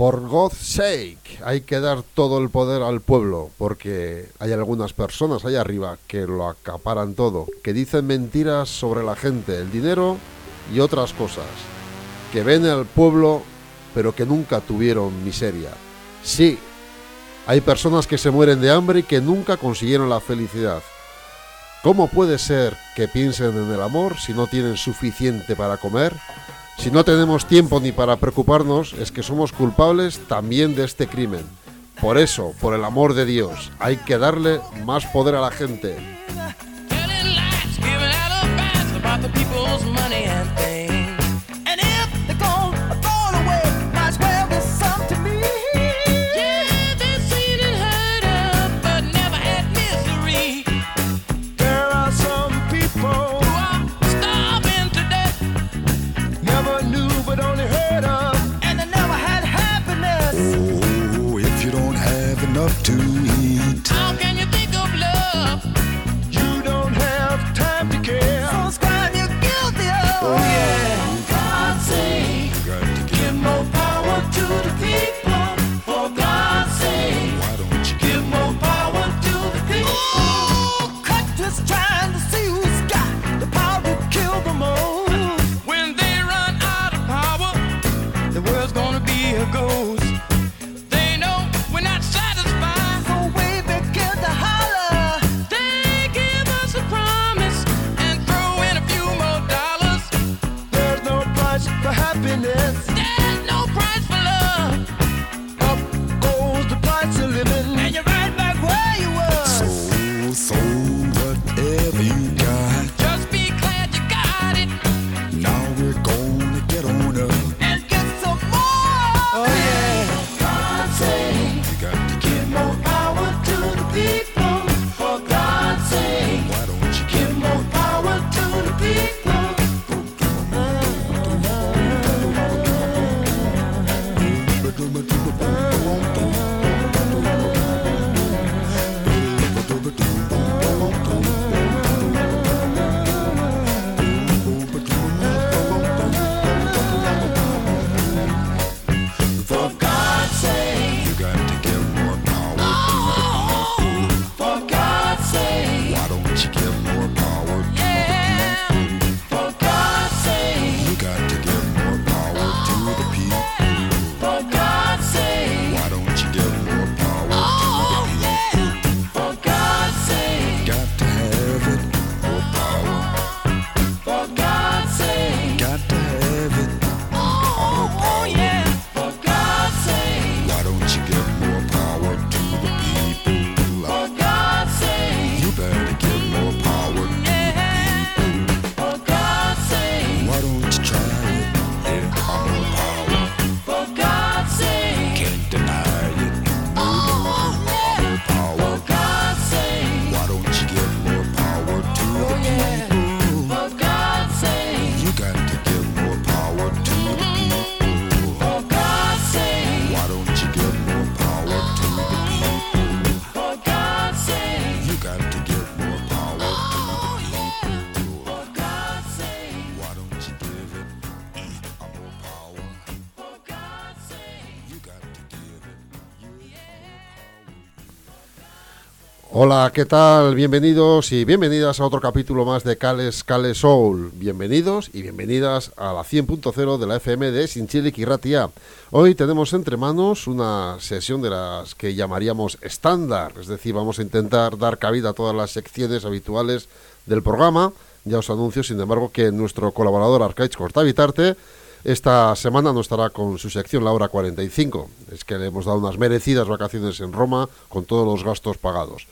For God's sake, hay que dar todo el poder al pueblo, porque hay algunas personas allá arriba que lo acaparan todo, que dicen mentiras sobre la gente, el dinero y otras cosas, que ven al pueblo pero que nunca tuvieron miseria. Sí, hay personas que se mueren de hambre y que nunca consiguieron la felicidad. ¿Cómo puede ser que piensen en el amor si no tienen suficiente para comer? Si no tenemos tiempo ni para preocuparnos, es que somos culpables también de este crimen. Por eso, por el amor de Dios, hay que darle más poder a la gente. Hola, ¿qué tal? Bienvenidos y bienvenidas a otro capítulo más de Cales Cales Soul. Bienvenidos y bienvenidas a la 100.0 de la FM de Sinchili Ratia. Hoy tenemos entre manos una sesión de las que llamaríamos estándar, es decir, vamos a intentar dar cabida a todas las secciones habituales del programa. Ya os anuncio, sin embargo, que nuestro colaborador Arcaich Cortavitarte esta semana no estará con su sección La Hora 45. Es que le hemos dado unas merecidas vacaciones en Roma con todos los gastos pagados.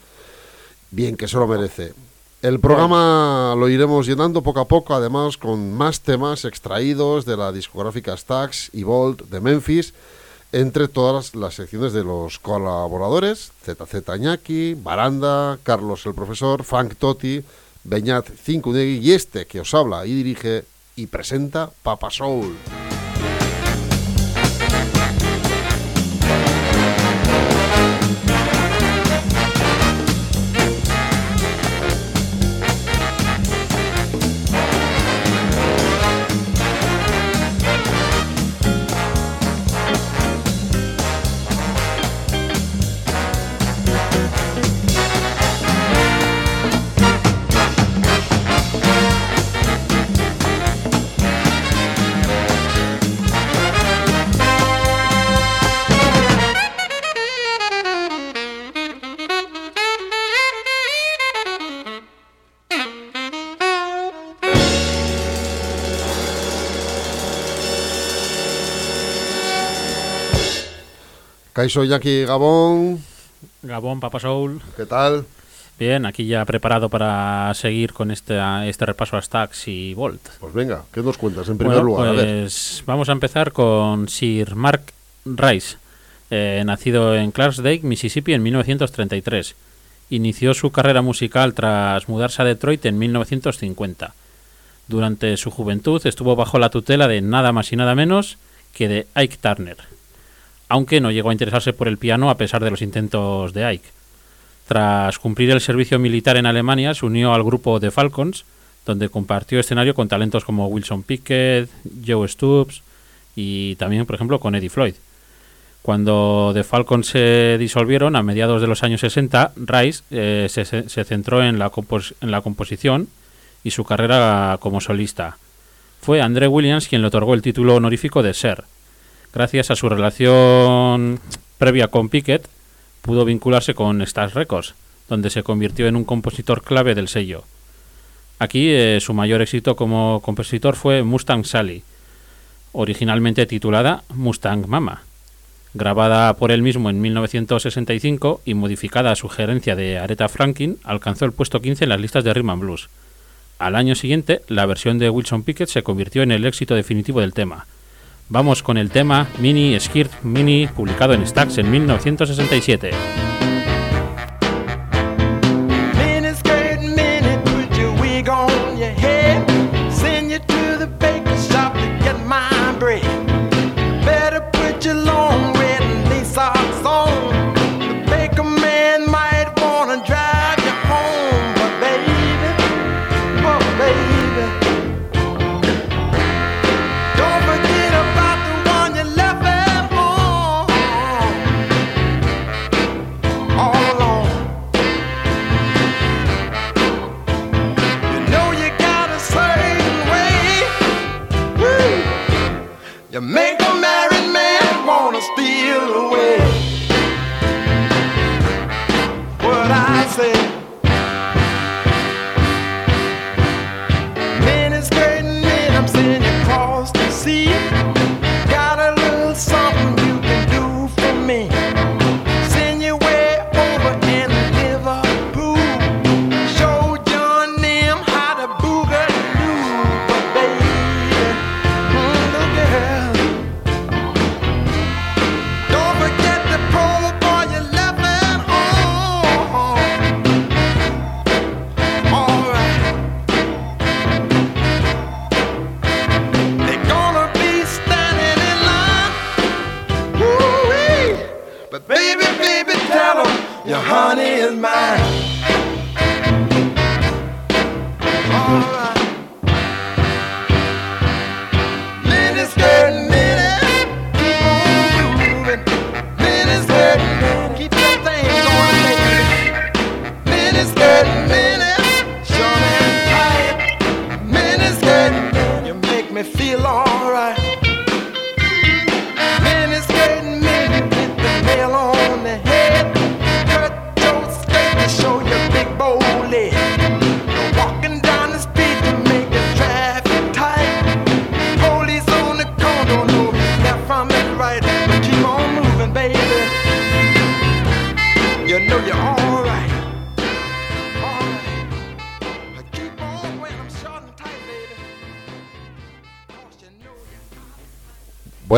Bien, que se lo merece. El programa lo iremos llenando poco a poco, además con más temas extraídos de la discográfica Stax y Volt de Memphis, entre todas las secciones de los colaboradores, ZZ Añaki, Baranda, Carlos el Profesor, Frank Totti, Beñat Cincunegui y este que os habla y dirige y presenta Papa Soul. Kaiso Jackie Gabón. Gabón, Papa Soul. ¿Qué tal? Bien, aquí ya preparado para seguir con este, este repaso a Stacks y Volt. Pues venga, ¿qué nos cuentas en primer lugar? Pues vamos a empezar con Sir Mark Rice, eh, nacido en Clarksdale, Mississippi en 1933. Inició su carrera musical tras mudarse a Detroit en 1950. Durante su juventud estuvo bajo la tutela de nada más y nada menos que de Ike Turner, aunque no llegó a interesarse por el piano a pesar de los intentos de Ike. Tras cumplir el servicio militar en Alemania, se unió al grupo The Falcons, donde compartió escenario con talentos como Wilson Pickett, Joe Stubbs y también, por ejemplo, con Eddie Floyd. Cuando The Falcons se disolvieron a mediados de los años 60, Rice eh, se, centró en la, en la composición y su carrera como solista. Fue André Williams quien le otorgó el título honorífico de Ser. Gracias a su relación previa con Pickett, pudo vincularse con Stax Records, donde se convirtió en un compositor clave del sello. Aquí eh, su mayor éxito como compositor fue Mustang Sally, originalmente titulada Mustang Mama, grabada por él mismo en 1965 y modificada a sugerencia de Aretha Franklin, alcanzó el puesto 15 en las listas de Rhythm and Blues. Al año siguiente, la versión de Wilson Pickett se convirtió en el éxito definitivo del tema. Vamos con el tema Mini Skirt Mini publicado en Stax en 1967.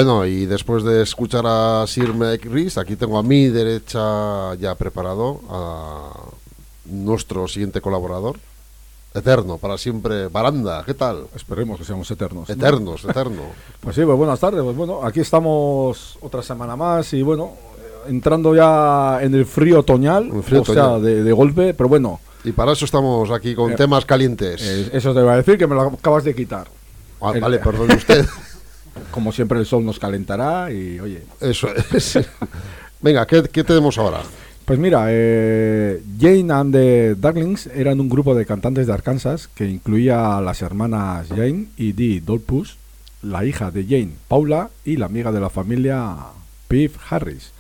Bueno, y después de escuchar a Sir Reese, aquí tengo a mi derecha ya preparado a nuestro siguiente colaborador. Eterno, para siempre. Baranda, ¿qué tal? Esperemos que seamos eternos. Eternos, eterno. pues sí, pues buenas tardes. Pues bueno, aquí estamos otra semana más y bueno, entrando ya en el frío otoñal, o sea, de, golpe, pero bueno. Y para eso estamos aquí con eh, temas calientes. eso te iba a decir, que me lo acabas de quitar. Ah, vale, perdón usted. Como siempre el sol nos calentará y oye. Eso es. Venga, ¿qué, tenemos ahora? Pues mira, eh, Jane and the Ducklings eran un grupo de cantantes de Arkansas que incluía a las hermanas Jane y Dee Dolpus, la hija de Jane, Paula, y la amiga de la familia, Piff Harris.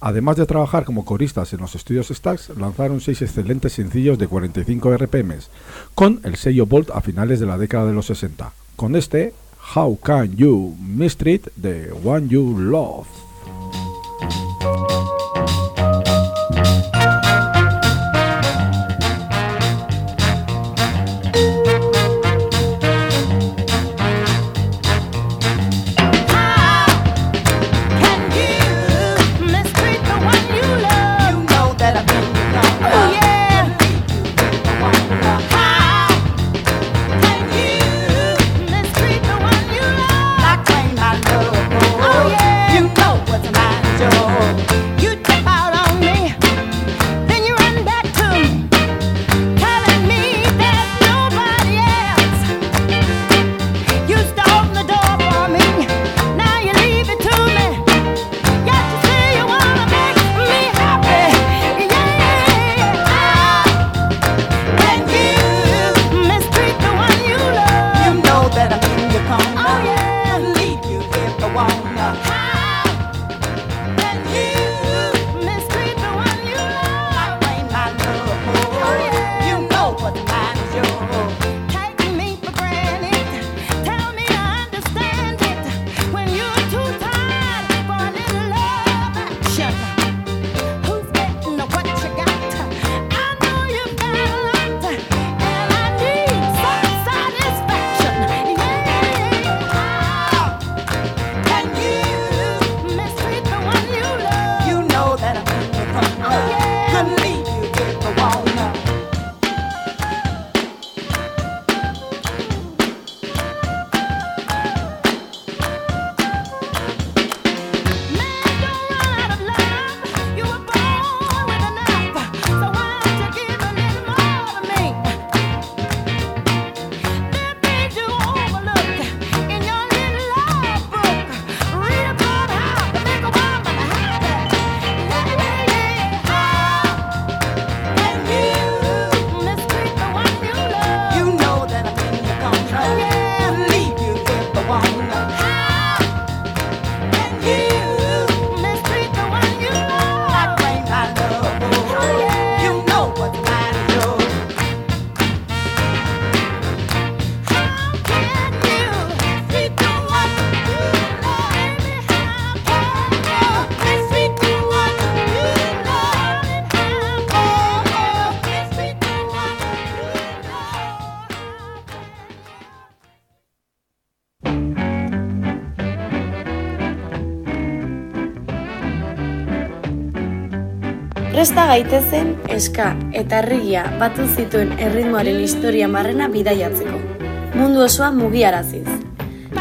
Además de trabajar como coristas en los estudios Stax, lanzaron seis excelentes sencillos de 45 RPMs, con el sello Bolt a finales de la década de los 60. Con este, How Can You Mistreat the One You Love? Presta gaitezen eska eta herria batu zituen erritmoaren historia marrena bidaiatzeko. Mundu osoa mugiaraziz.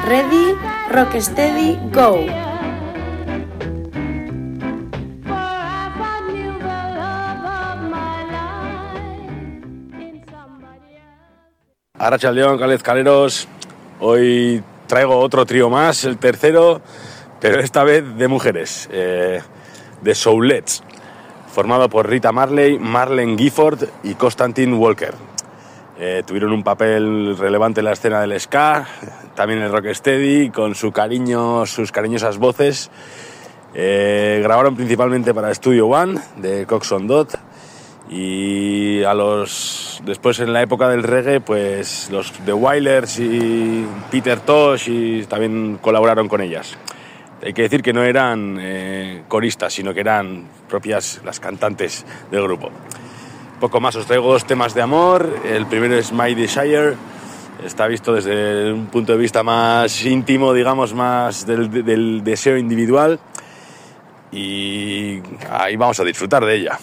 Ready, rock steady, go! Arrachaldeón, Calez Caleros. Hoy traigo otro trío más, el tercero, pero esta vez de mujeres, eh, de Soulets, formado por Rita Marley, Marlene Gifford y Constantine Walker. Eh, tuvieron un papel relevante en la escena del ska, también en el rocksteady, con su cariño, sus cariñosas voces. Eh, grabaron principalmente para Studio One de Coxon Dot y a los después en la época del reggae pues los The Wailers y Peter Tosh también colaboraron con ellas hay que decir que no eran eh, coristas sino que eran propias las cantantes del grupo. Poco más os traigo dos temas de amor. El primero es My Desire. Está visto desde un punto de vista más íntimo digamos más del, del deseo individual. Y ahí vamos a disfrutar de ella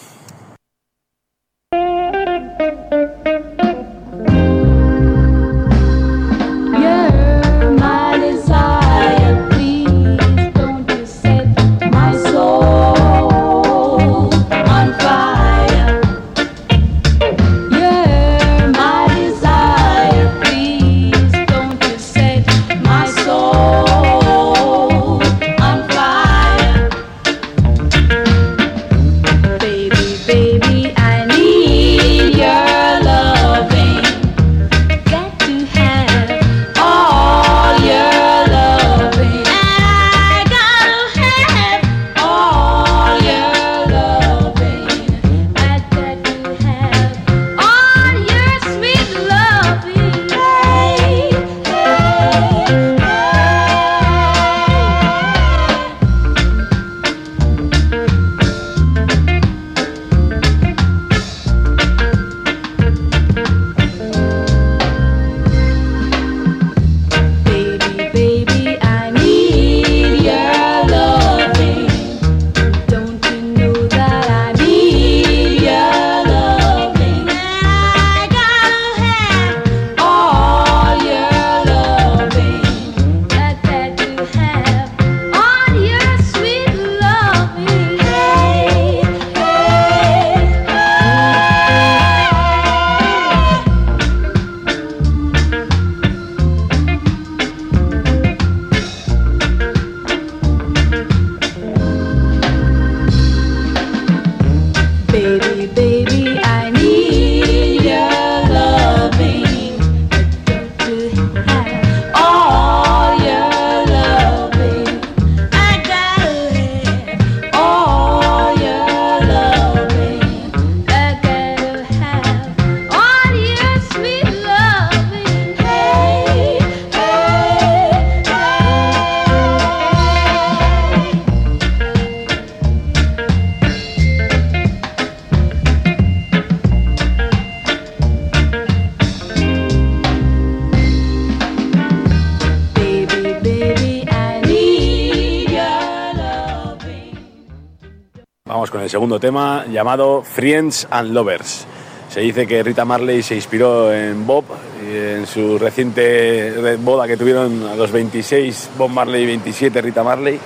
segundo tema llamado Friends and Lovers. Se dice que Rita Marley se inspiró en Bob y en su reciente boda que tuvieron a los 26 Bob Marley y 27 Rita Marley.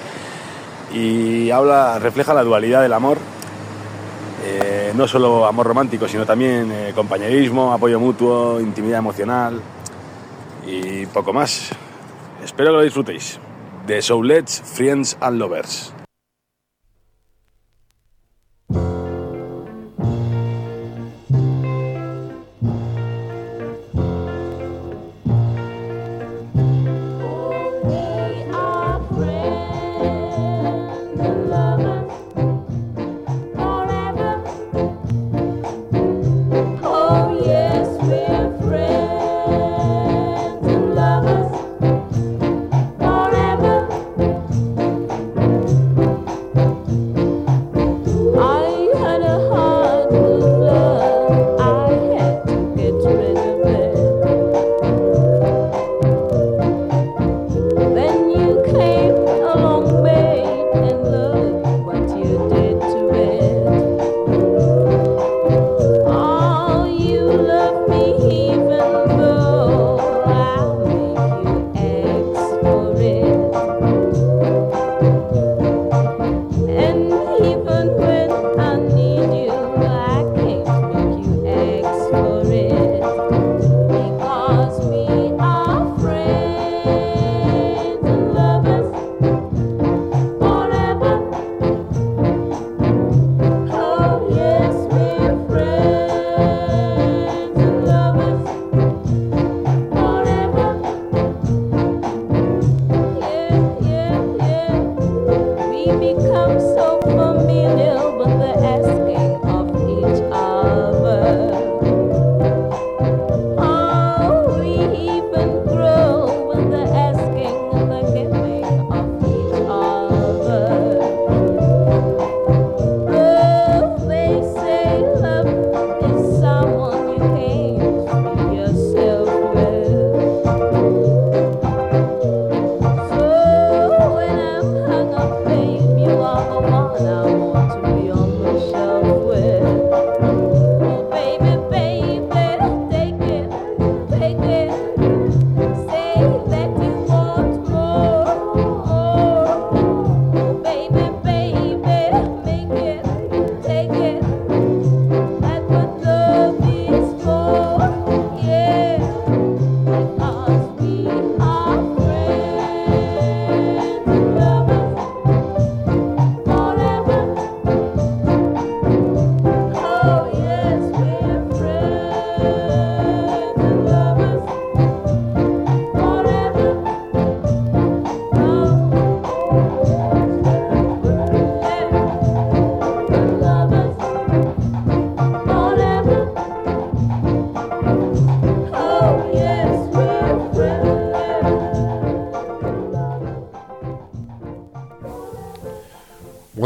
Y habla refleja la dualidad del amor eh, no solo amor romántico sino también eh, compañerismo apoyo mutuo intimidad emocional y poco más. Espero que lo disfrutéis. De Soulets Friends and Lovers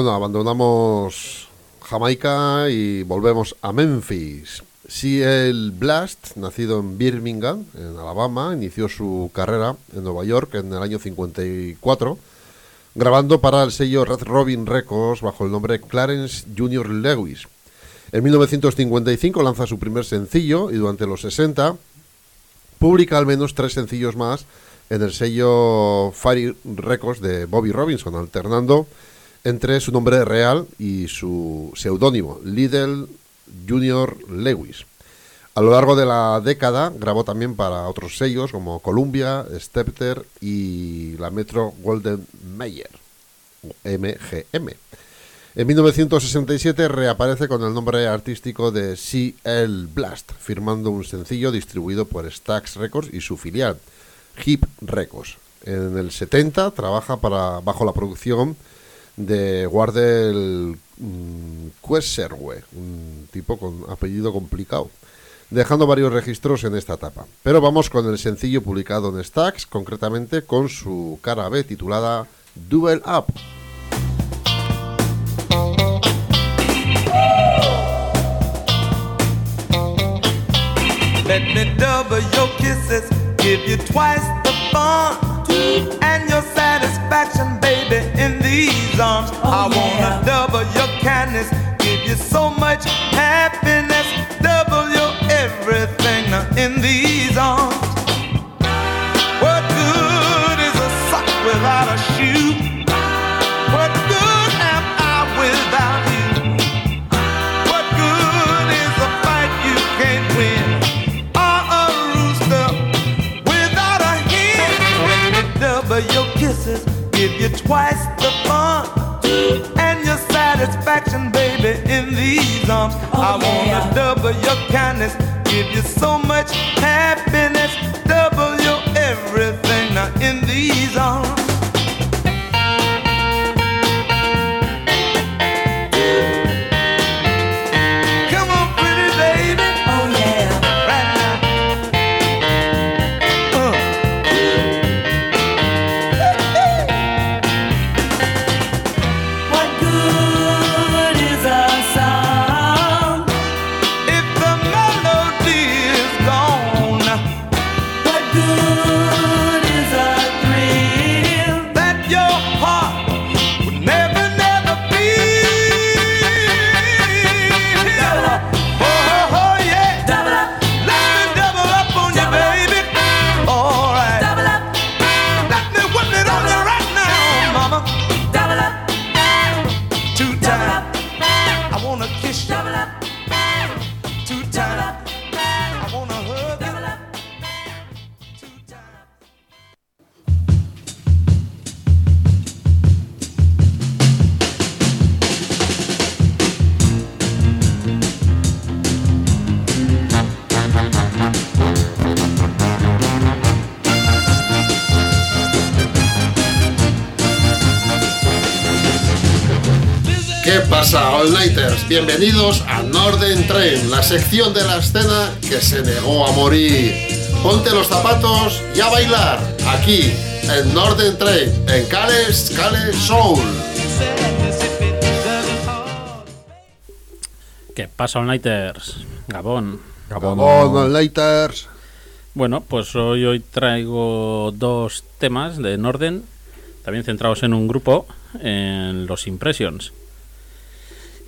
Bueno, abandonamos Jamaica y volvemos a Memphis. el Blast, nacido en Birmingham, en Alabama, inició su carrera en Nueva York en el año 54, grabando para el sello Red Robin Records bajo el nombre Clarence Jr. Lewis. En 1955 lanza su primer sencillo y durante los 60 publica al menos tres sencillos más en el sello Fire Records de Bobby Robinson, alternando entre su nombre real y su seudónimo, Lidl Junior Lewis. A lo largo de la década grabó también para otros sellos como Columbia, Stepter y la Metro Golden Mayer, MGM. En 1967 reaparece con el nombre artístico de CL Blast, firmando un sencillo distribuido por Stax Records y su filial, Hip Records. En el 70 trabaja para, bajo la producción de Wardell mm, Queserwe, un tipo con apellido complicado, dejando varios registros en esta etapa. Pero vamos con el sencillo publicado en Stax, concretamente con su cara B titulada Double Up. And your satisfaction, baby, in these arms. Oh, I wanna double your kindness, give you so much happiness, double your everything now in these arms. What good is a sock without a shoe? Your kisses, give you twice the fun. And your satisfaction, baby, in these arms. Oh, I wanna double your kindness, give you so much happiness, double your everything. Now in these arms. Bienvenidos a Norden Train, la sección de la escena que se negó a morir. Ponte los zapatos y a bailar, aquí, en Norden Train, en Cales, Cales Soul. ¿Qué pasa, All-Nighters? Gabón. Gabón. Gabón, All Nighters. Bueno, pues hoy, hoy traigo dos temas de Norden, también centrados en un grupo, en los Impressions.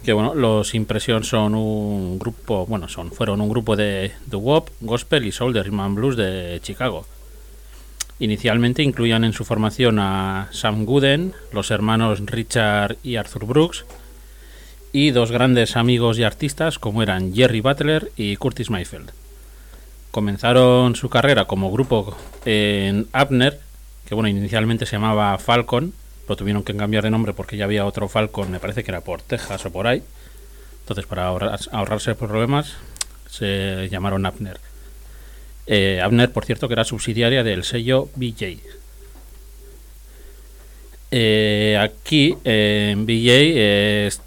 Que bueno, los Impressions son un grupo, bueno, son fueron un grupo de The Wop, Gospel y Soul de Rhythm and Blues de Chicago. Inicialmente incluían en su formación a Sam Gooden, los hermanos Richard y Arthur Brooks, y dos grandes amigos y artistas como eran Jerry Butler y Curtis Mayfield. Comenzaron su carrera como grupo en Abner, que bueno, inicialmente se llamaba Falcon, pero tuvieron que cambiar de nombre porque ya había otro Falcon, me parece que era por Texas o por ahí. Entonces, para ahorrar- ahorrarse problemas, se llamaron Abner. Eh, Abner, por cierto, que era subsidiaria del sello BJ. Eh, aquí, en BJ, est-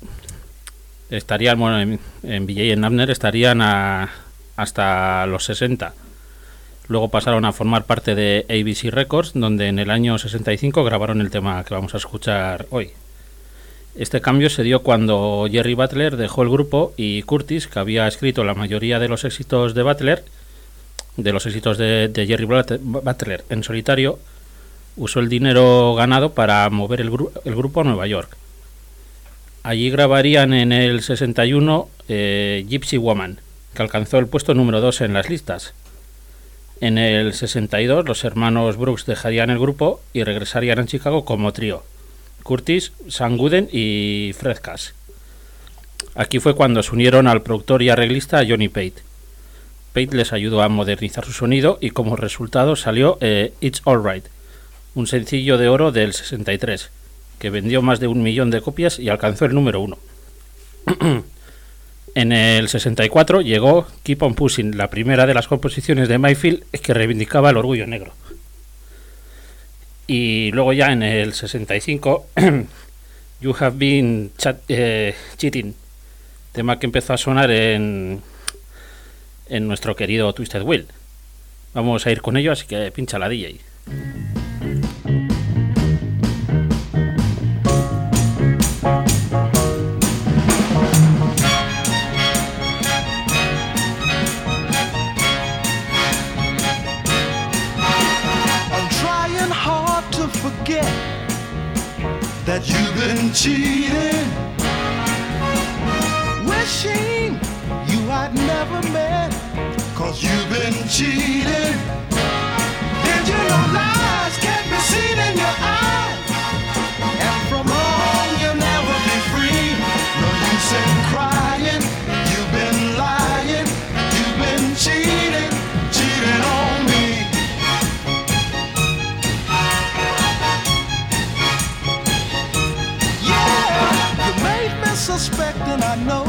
estarían, bueno, en, en BJ en Abner estarían hasta los 60. Luego pasaron a formar parte de ABC Records, donde en el año 65 grabaron el tema que vamos a escuchar hoy. Este cambio se dio cuando Jerry Butler dejó el grupo y Curtis, que había escrito la mayoría de los éxitos de Butler, de los éxitos de, Jerry Butler- en solitario, usó el dinero ganado para mover el grupo a Nueva York. Allí grabarían en el 61 eh, Gypsy Woman, que alcanzó el puesto número 2 en las listas. En el 62 los hermanos Brooks dejarían el grupo y regresarían a Chicago como trío. Curtis, Sam Gooden y Fred Cass. Aquí fue cuando se unieron al productor y arreglista Johnny Pate. Pate les ayudó a modernizar su sonido y como resultado salió eh, It's Alright, un sencillo de oro del 63, que vendió más de un millón de copias y alcanzó el número uno. en el 64 llegó Keep on Pushing, la primera de las composiciones de Mayfield que reivindicaba el orgullo negro. Y luego ya en el 65, You Have Been Chat- eh, Cheating, tema que empezó a sonar en, en nuestro querido Twisted Will. Vamos a ir con ello, así que pincha la DJ. Cheating. Wishing you I'd never met, cause you've been cheating. Did you know lies can't be seen in your eyes? Made me suspect, and I know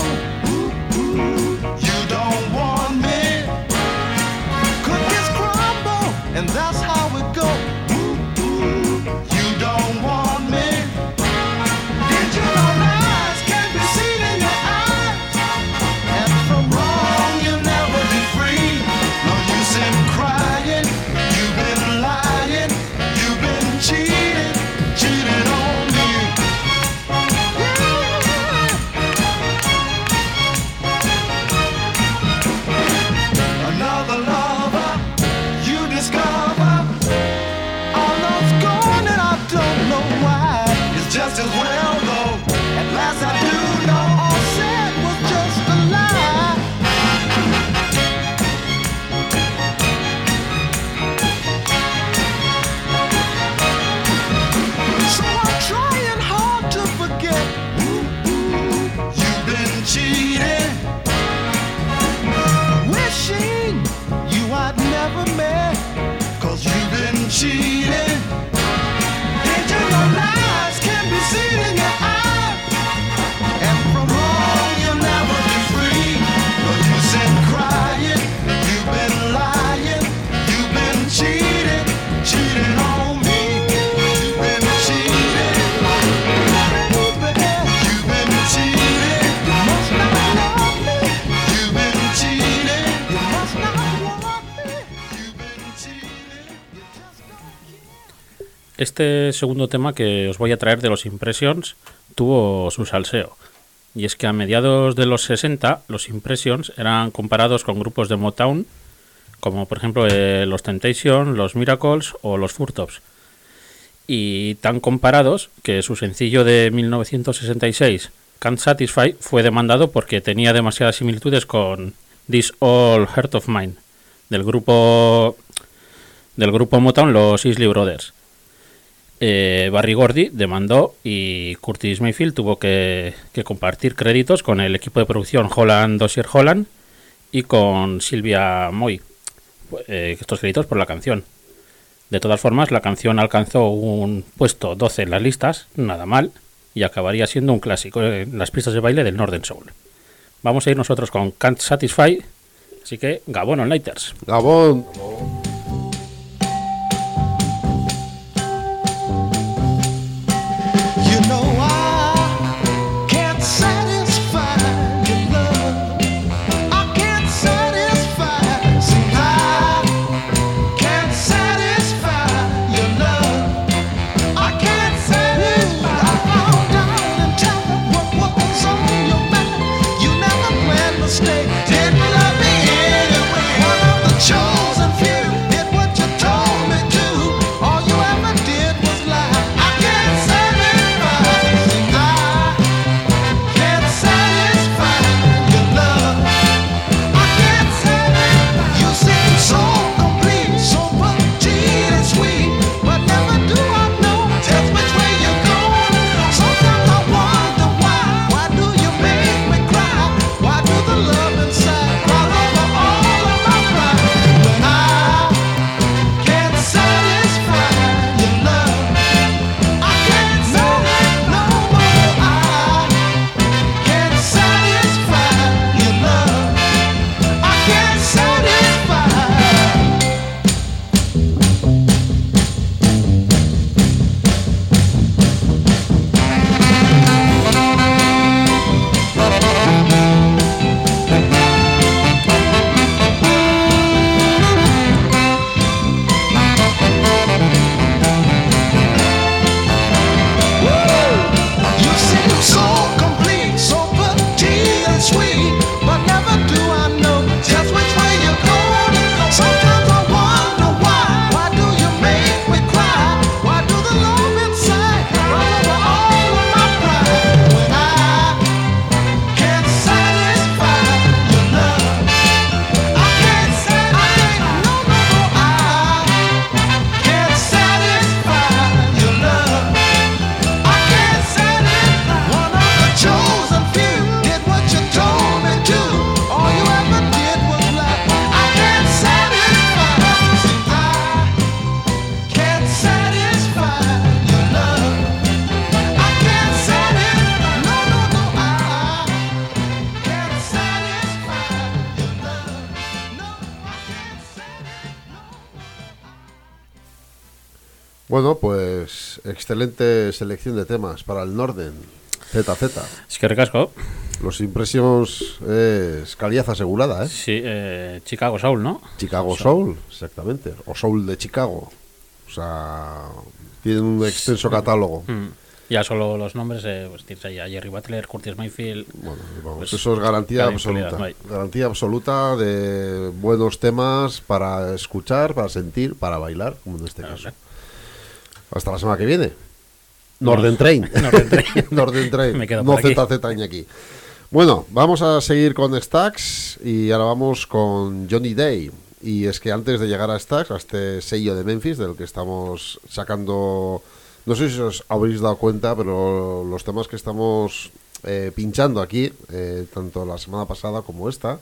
Este segundo tema que os voy a traer de los Impressions tuvo su salseo. Y es que a mediados de los 60 los Impressions eran comparados con grupos de Motown, como por ejemplo eh, los Temptation, los Miracles o los Furtops. Y tan comparados que su sencillo de 1966, Can't Satisfy, fue demandado porque tenía demasiadas similitudes con This All Heart of Mine, del grupo del grupo Motown, los Isley Brothers. Eh, Barry Gordy demandó y Curtis Mayfield tuvo que, compartir créditos con el equipo de producción Holland Dossier Holland y con Silvia Moy, eh, estos créditos por la canción. De todas formas, la canción alcanzó un puesto 12 en las listas, nada mal, y acabaría siendo un clásico en las pistas de baile del Northern Soul. Vamos a ir nosotros con Can't Satisfy, así que Gabon on Lighters. Gabón. Excelente selección de temas para el Norden. ZZ. Es que recasco. Los Impressions es calidad asegurada, ¿eh? Sí, eh, Chicago Soul, ¿no? Chicago Soul, exactamente. O Soul de Chicago. O sea, tienen un extenso catálogo. Mm. Ya solo los nombres, eh, pues tienes ahí a Jerry Butler, Curtis Mayfield. Bueno, vamos, Pues, eso es garantía absoluta. no. Garantía absoluta de buenos temas para escuchar, para sentir, para bailar, como en este Claro, caso. claro. Hasta la semana que viene. Norden Train. Norden Train. Norden Train. Me quedo no. ZZ aquí. Bueno, vamos a seguir con Stax y ahora vamos con Johnny Day. Y es que antes de llegar a Stax, a este sello de Memphis del que estamos sacando, no sé si os habéis dado cuenta, pero los temas que estamos eh, pinchando aquí, eh, tanto la semana pasada como esta,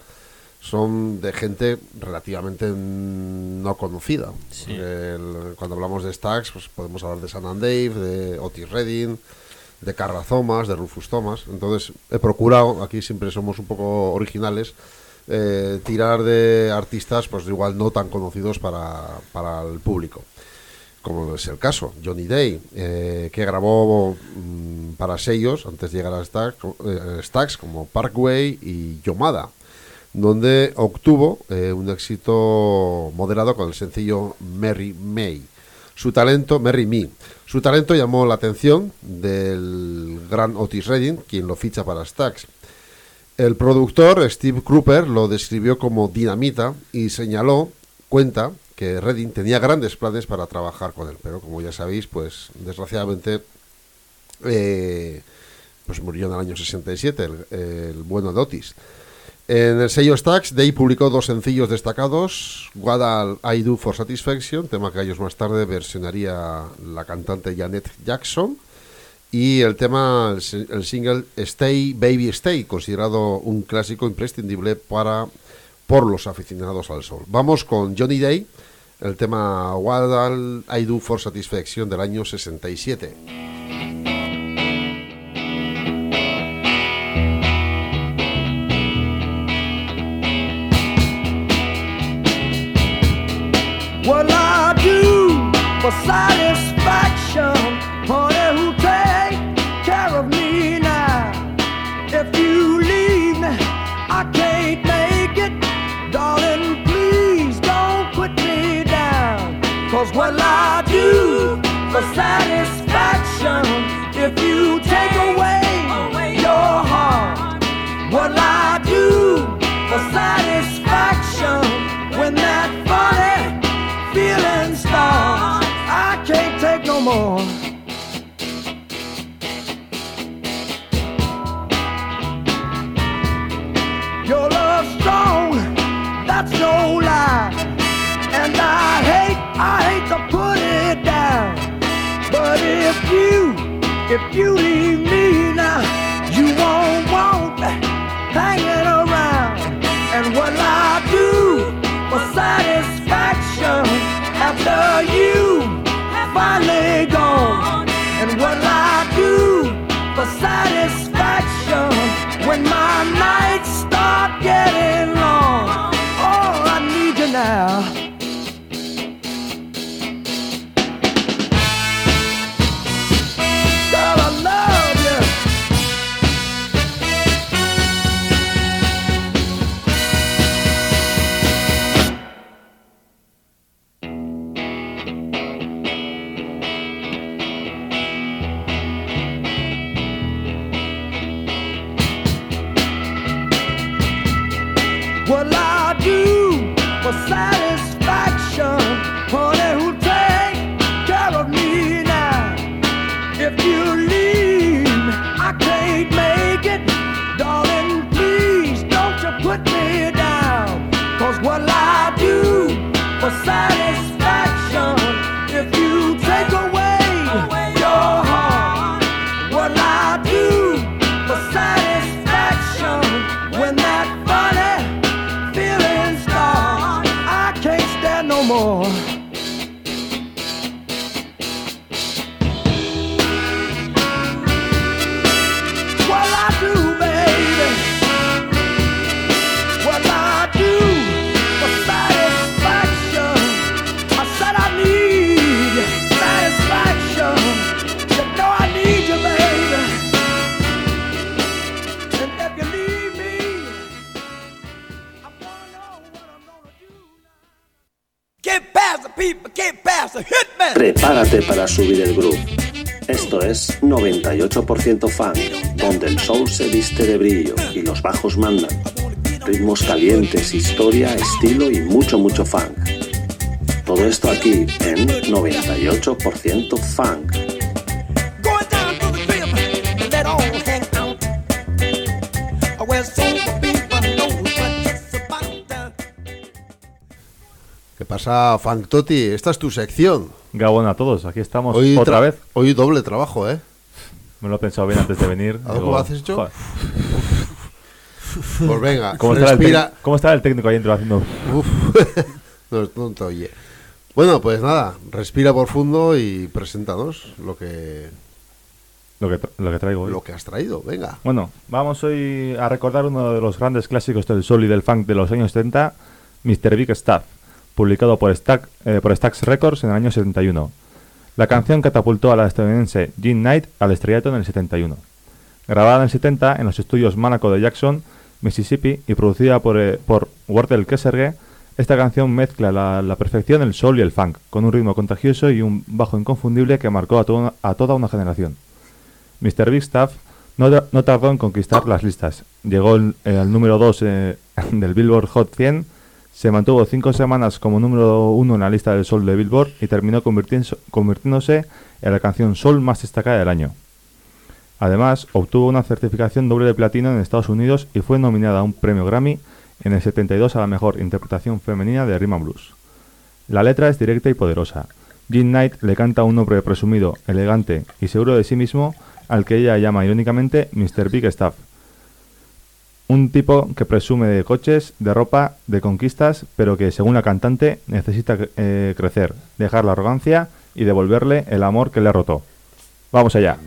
son de gente relativamente no conocida. Sí. Porque el- cuando hablamos de Stax, pues podemos hablar de San and Dave, de Otis Redding, de Carra Thomas, de Rufus Thomas. Entonces he procurado, aquí siempre somos un poco originales, eh, tirar de artistas pues igual no tan conocidos para, para el público. Como es el caso, Johnny Day, eh, que grabó mm, para sellos antes de llegar a Stax, co- eh, Stax como Parkway y Yomada donde obtuvo eh, un éxito moderado con el sencillo Mary May. Su talento, Mary Me, su talento llamó la atención del gran Otis Redding, quien lo ficha para Stax. El productor Steve Cropper lo describió como dinamita y señaló, cuenta, que Redding tenía grandes planes para trabajar con él, pero como ya sabéis, pues desgraciadamente eh, pues murió en el año 67 el, el bueno de Otis. En el sello Stax, Day publicó dos sencillos destacados, What I Do for Satisfaction, tema que años más tarde versionaría la cantante Janet Jackson, y el tema, el, si- el single Stay Baby Stay, considerado un clásico imprescindible para por los aficionados al sol. Vamos con Johnny Day, el tema What I Do for Satisfaction del año 67. What'll I do for if you leave me now, you won't want hanging around. And what'll I do for satisfaction after you finally gone? And what'll I do for satisfaction more. Para subir el groove. Esto es 98% funk, donde el soul se viste de brillo y los bajos mandan. Ritmos calientes, historia, estilo y mucho, mucho funk. Todo esto aquí en 98% funk. Pasa, Toti? Esta es tu sección. Gabón a todos, aquí estamos Hoy otra tra- vez. Hoy doble trabajo, ¿eh? Me lo he pensado bien antes de venir. ¿Algo has hecho? joder, Pues venga, ¿Cómo, estará el respira. ¿Cómo estará el técnico ahí dentro haciendo? Uf, no, no te oye. Bueno, pues nada, respira profundo y preséntanos lo que, Lo que, lo que traigo hoy. lo que has traído. Venga. Bueno, vamos hoy a recordar uno de los grandes clásicos del soul y del funk de los años 70, Mr. Big Stuff, publicado por, Stack, eh, por Stax Records en el año 71. La canción catapultó a la estadounidense Jean Knight al estrellato en el 71. Grabada en el 70 en los estudios Manaco de Jackson, Mississippi, y producida por, eh, por Wardell Kesserge, esta canción mezcla la, perfección el soul y el funk, con un ritmo contagioso y un bajo inconfundible que marcó a, to- a toda una generación. Mr. Big Stuff no, ta- no tardó en conquistar las listas. Llegó eh, al número 2 del Billboard Hot 100, se mantuvo cinco semanas como número 1 en la lista del Sol de Billboard y terminó convirtiéndose, en la canción Soul más destacada del año. Además, obtuvo una certificación doble de platino en Estados Unidos y fue nominada a un premio Grammy en el 72 a la mejor interpretación femenina de and Blues. La letra es directa y poderosa. Jean Knight le canta a un hombre presumido, elegante y seguro de sí mismo al que ella llama irónicamente Mr. Big Stuff. Un tipo que presume de coches, de ropa, de conquistas, pero que según la cantante necesita eh, crecer, dejar la arrogancia y devolverle el amor que le roto. Vamos allá.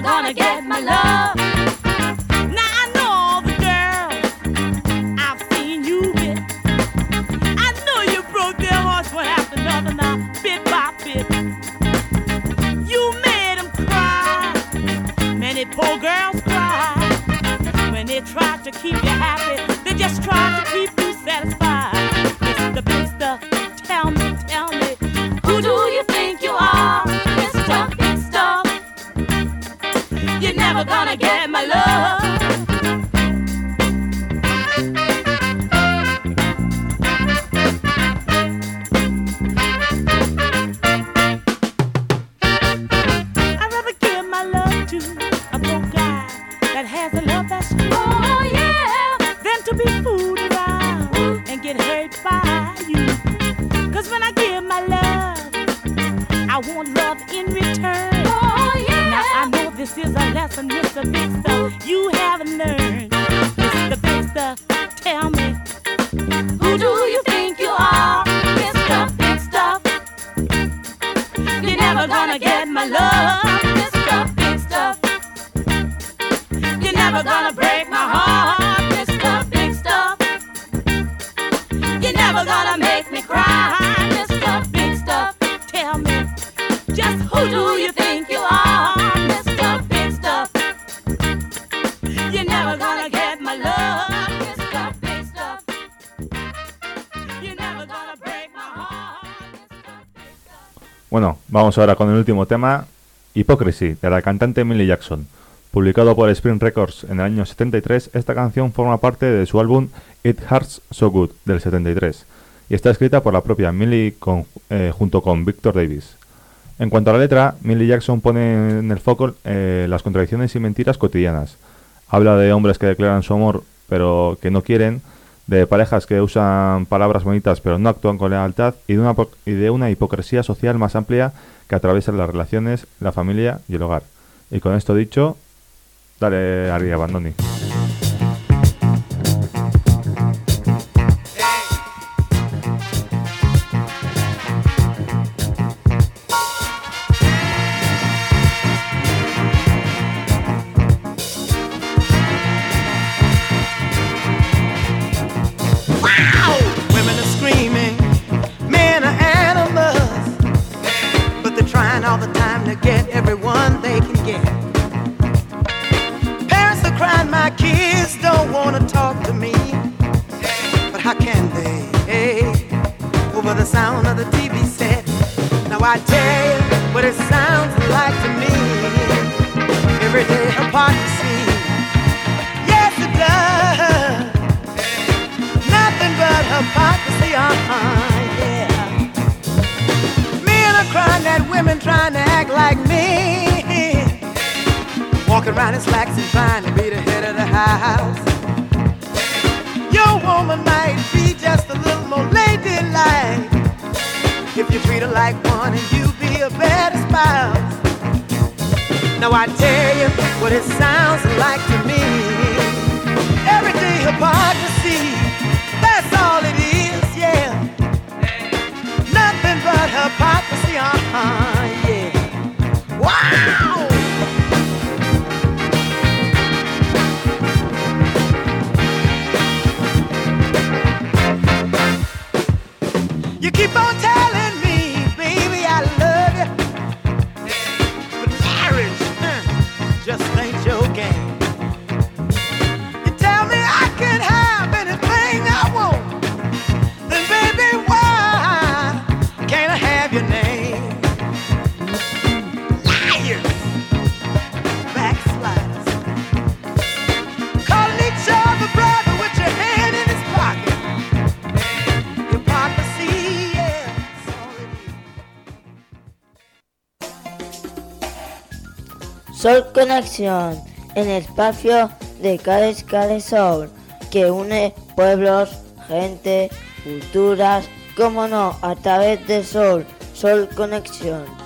Gonna get my love. Ahora con el último tema, Hypocrisy, de la cantante Millie Jackson. Publicado por Spring Records en el año 73, esta canción forma parte de su álbum It Hurts So Good del 73 y está escrita por la propia Millie eh, junto con Victor Davis. En cuanto a la letra, Millie Jackson pone en el foco eh, las contradicciones y mentiras cotidianas. Habla de hombres que declaran su amor pero que no quieren, de parejas que usan palabras bonitas pero no actúan con lealtad y de una, y de una hipocresía social más amplia que atraviesa las relaciones, la familia y el hogar. Y con esto dicho, dale arriba, Abandoni. Now I tell you what it sounds like to me. Everyday hypocrisy. That's all it is, yeah. Nothing but hypocrisy, uh-huh, yeah. Wow! Sol Conexión, el espacio de Cales Cales Soul, que une pueblos, gente, culturas, como no, a través de Sol, Sol Conexión.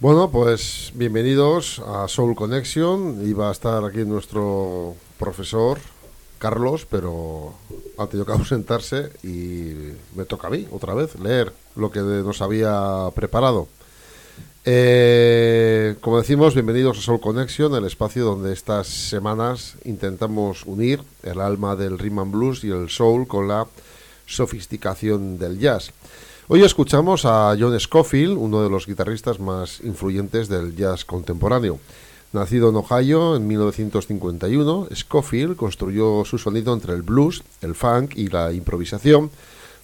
Bueno, pues bienvenidos a Soul Connection. Iba a estar aquí nuestro profesor Carlos, pero ha tenido que ausentarse y me toca a mí otra vez leer lo que nos había preparado. Eh, como decimos, bienvenidos a Soul Connection, el espacio donde estas semanas intentamos unir el alma del rhythm and blues y el soul con la sofisticación del jazz. Hoy escuchamos a John Scofield, uno de los guitarristas más influyentes del jazz contemporáneo. Nacido en Ohio en 1951, Scofield construyó su sonido entre el blues, el funk y la improvisación,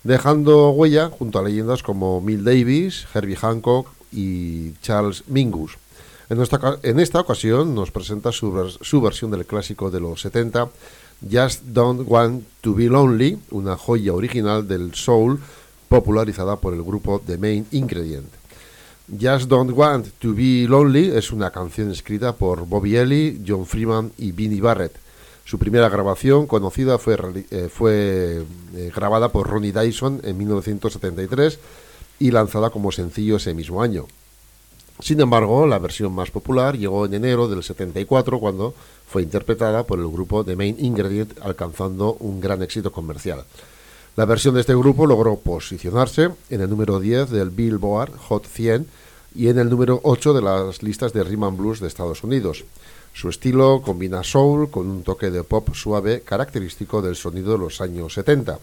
dejando huella junto a leyendas como Mill Davis, Herbie Hancock y Charles Mingus. En esta, en esta ocasión nos presenta su, su versión del clásico de los 70, Just Don't Want to Be Lonely, una joya original del soul popularizada por el grupo The Main Ingredient. Just Don't Want to Be Lonely es una canción escrita por Bobby Ellie, John Freeman y Vinnie Barrett. Su primera grabación conocida fue, eh, eh, grabada por Ronnie Dyson en 1973 y lanzada como sencillo ese mismo año. Sin embargo, la versión más popular llegó en enero del 74 cuando fue interpretada por el grupo The Main Ingredient alcanzando un gran éxito comercial. La versión de este grupo logró posicionarse en el número 10 del Billboard Hot 100 y en el número 8 de las listas de rhythm and blues de Estados Unidos. Su estilo combina soul con un toque de pop suave característico del sonido de los años 70.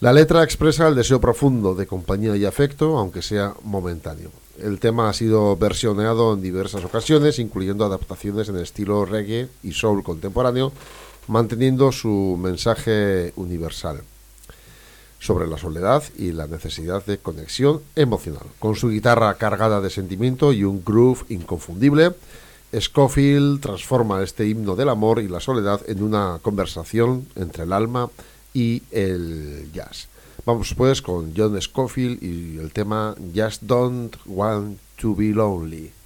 La letra expresa el deseo profundo de compañía y afecto, aunque sea momentáneo. El tema ha sido versioneado en diversas ocasiones, incluyendo adaptaciones en estilo reggae y soul contemporáneo, manteniendo su mensaje universal sobre la soledad y la necesidad de conexión emocional. Con su guitarra cargada de sentimiento y un groove inconfundible, Scofield transforma este himno del amor y la soledad en una conversación entre el alma y el jazz. Vamos pues con John Scofield y el tema Just Don't Want to Be Lonely.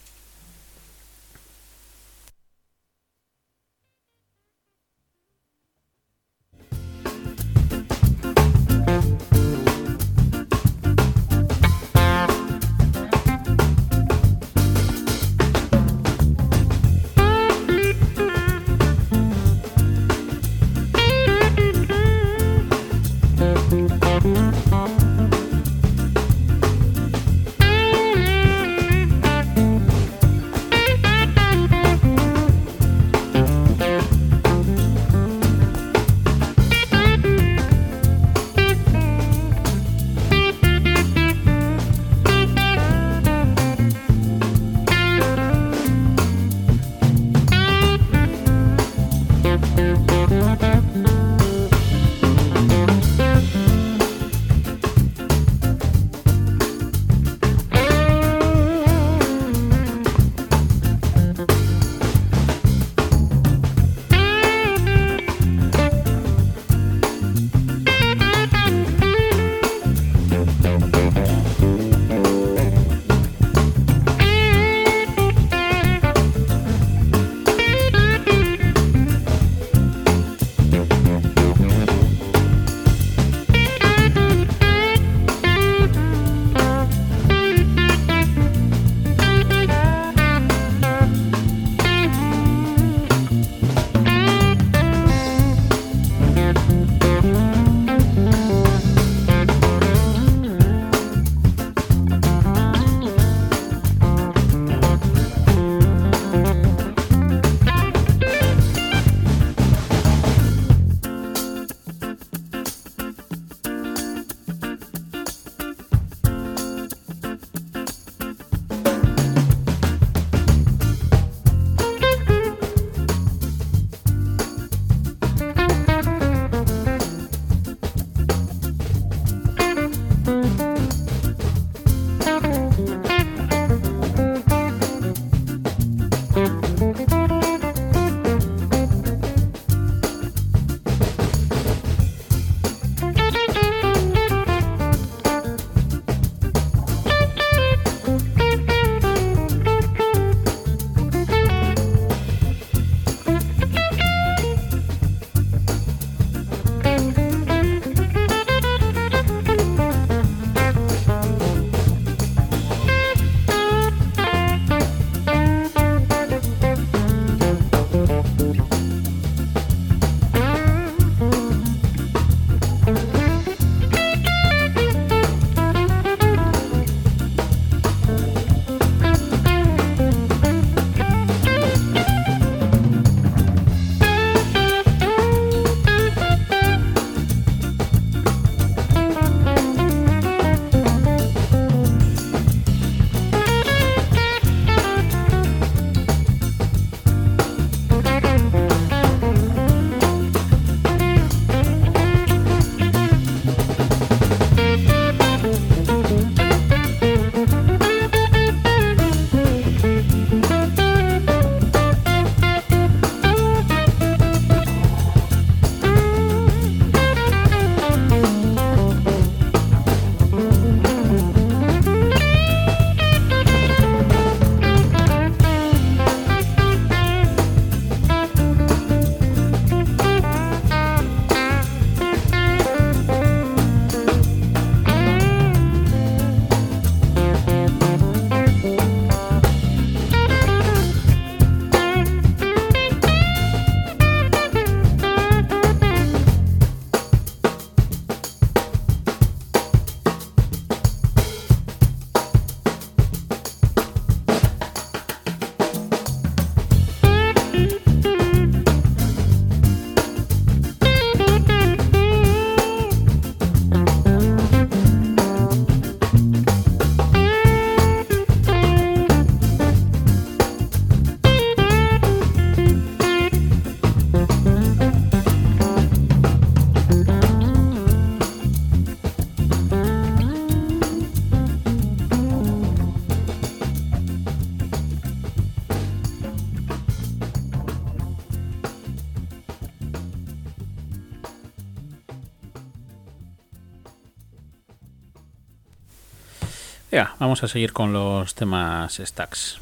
Vamos a seguir con los temas stacks.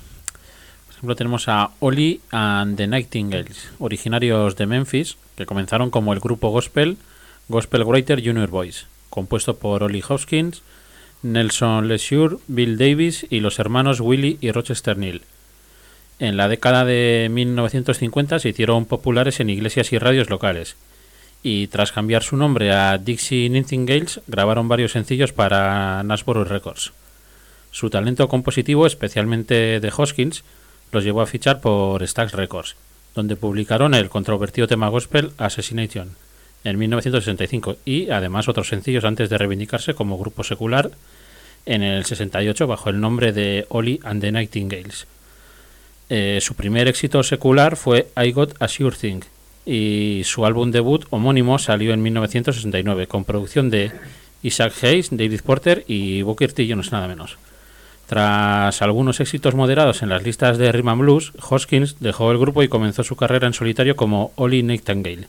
Por ejemplo, tenemos a Oli and the Nightingales, originarios de Memphis, que comenzaron como el grupo gospel Gospel Greater Junior Boys, compuesto por Oli Hoskins, Nelson Lesure, Bill Davis y los hermanos Willie y Rochester Neal. En la década de 1950 se hicieron populares en iglesias y radios locales, y tras cambiar su nombre a Dixie Nightingales grabaron varios sencillos para Nashborough Records. Su talento compositivo, especialmente de Hoskins, los llevó a fichar por Stax Records, donde publicaron el controvertido tema gospel Assassination en 1965 y además otros sencillos antes de reivindicarse como grupo secular en el 68 bajo el nombre de Oli and the Nightingales. Eh, su primer éxito secular fue I Got a Sure Thing y su álbum debut homónimo salió en 1969 con producción de Isaac Hayes, David Porter y Booker T. Jones nada menos. Tras algunos éxitos moderados en las listas de Rhythm and Blues, Hoskins dejó el grupo y comenzó su carrera en solitario como Oli Nightingale,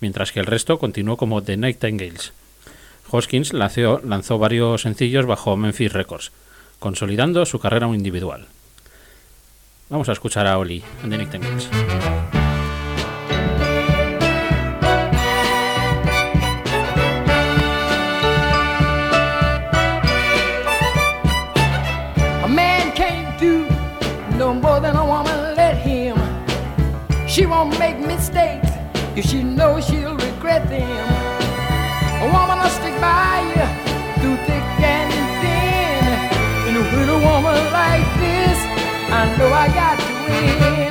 mientras que el resto continuó como The Nightingales. Hoskins lanzó, varios sencillos bajo Memphis Records, consolidando su carrera individual. Vamos a escuchar a and the Nightingales. She won't make mistakes if she knows she'll regret them. A woman will stick by you through thick and thin. And with a woman like this, I know I got to win.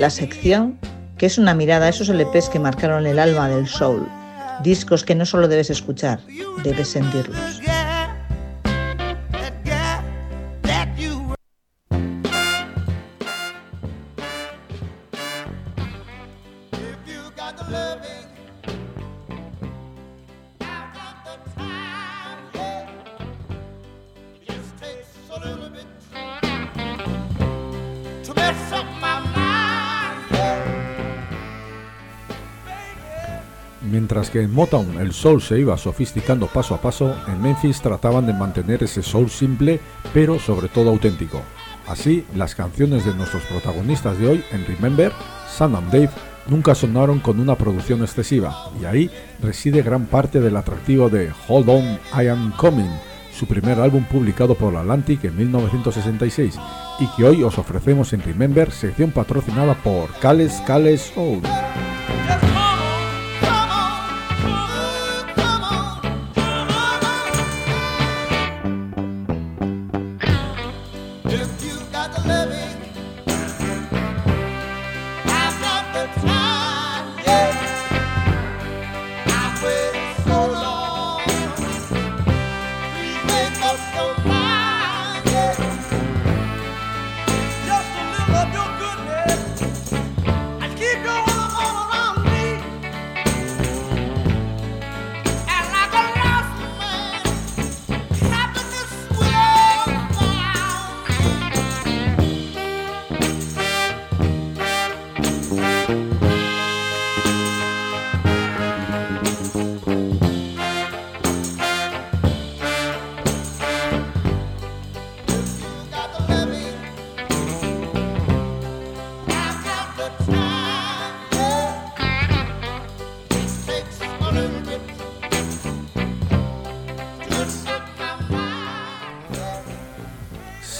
La sección que es una mirada a esos LPs que marcaron el alma del soul. Discos que no solo debes escuchar, debes sentirlos. Que en Motown el soul se iba sofisticando paso a paso, en Memphis trataban de mantener ese soul simple, pero sobre todo auténtico. Así, las canciones de nuestros protagonistas de hoy en Remember, Sam and Dave, nunca sonaron con una producción excesiva, y ahí reside gran parte del atractivo de Hold On, I Am Coming, su primer álbum publicado por Atlantic en 1966, y que hoy os ofrecemos en Remember, sección patrocinada por Cales Cales Soul.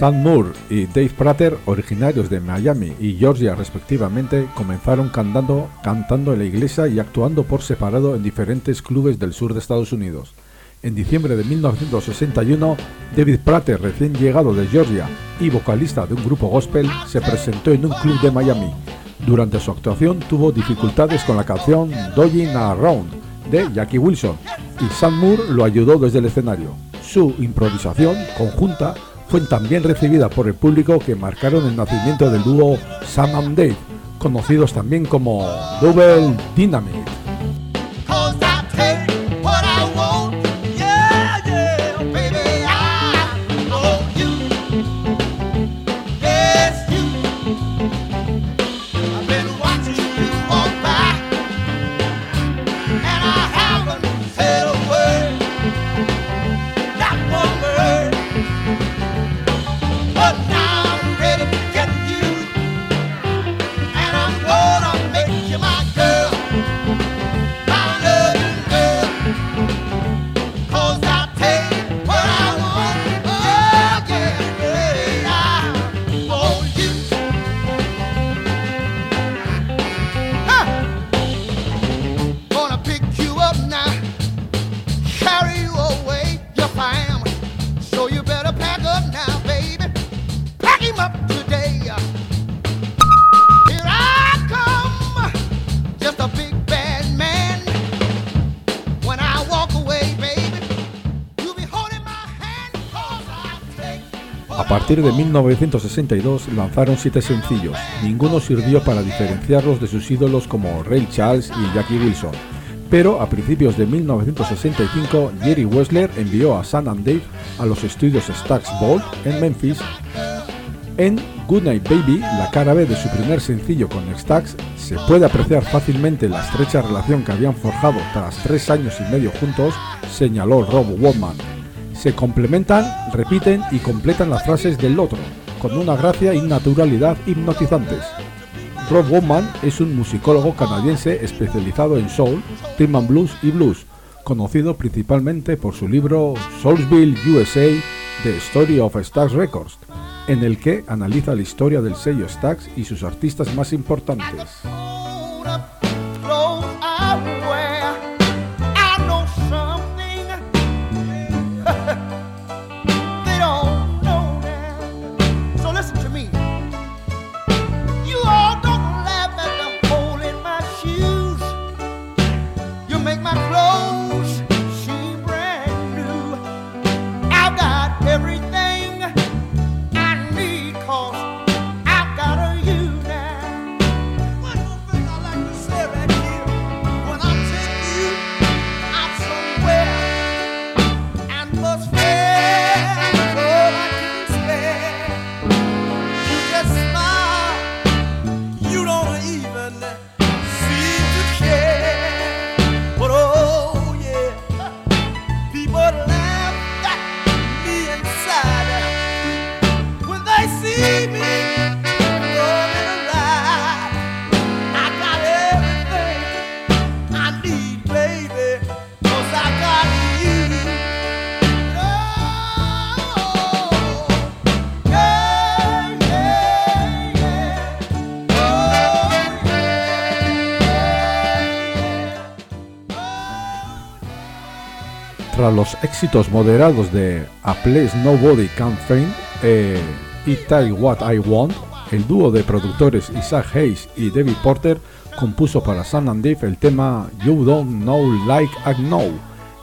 Sam Moore y Dave Prater, originarios de Miami y Georgia respectivamente, comenzaron cantando, cantando en la iglesia y actuando por separado en diferentes clubes del sur de Estados Unidos. En diciembre de 1961, David Prater, recién llegado de Georgia y vocalista de un grupo gospel, se presentó en un club de Miami. Durante su actuación tuvo dificultades con la canción Dogging Around de Jackie Wilson y Sam Moore lo ayudó desde el escenario. Su improvisación conjunta fue tan bien recibida por el público que marcaron el nacimiento del dúo Sam and Dave, conocidos también como Double Dynamite. Partir de 1962 lanzaron siete sencillos, ninguno sirvió para diferenciarlos de sus ídolos como Ray Charles y Jackie Wilson. Pero a principios de 1965, Jerry Wessler envió a Sam and Dave a los estudios Stax Vault en Memphis. En Goodnight Baby, la cara B de su primer sencillo con Stax, se puede apreciar fácilmente la estrecha relación que habían forjado tras tres años y medio juntos, señaló Rob Woodman. Se complementan, repiten y completan las frases del otro, con una gracia y naturalidad hipnotizantes. Rob Woodman es un musicólogo canadiense especializado en soul, rhythm and blues y blues, conocido principalmente por su libro Soulsville USA The Story of Stax Records, en el que analiza la historia del sello Stax y sus artistas más importantes. Los éxitos moderados de A Place Nobody Can Find eh, y Tell What I Want, el dúo de productores Isaac Hayes y David Porter compuso para Sun and Dave el tema You Don't Know Like I Know,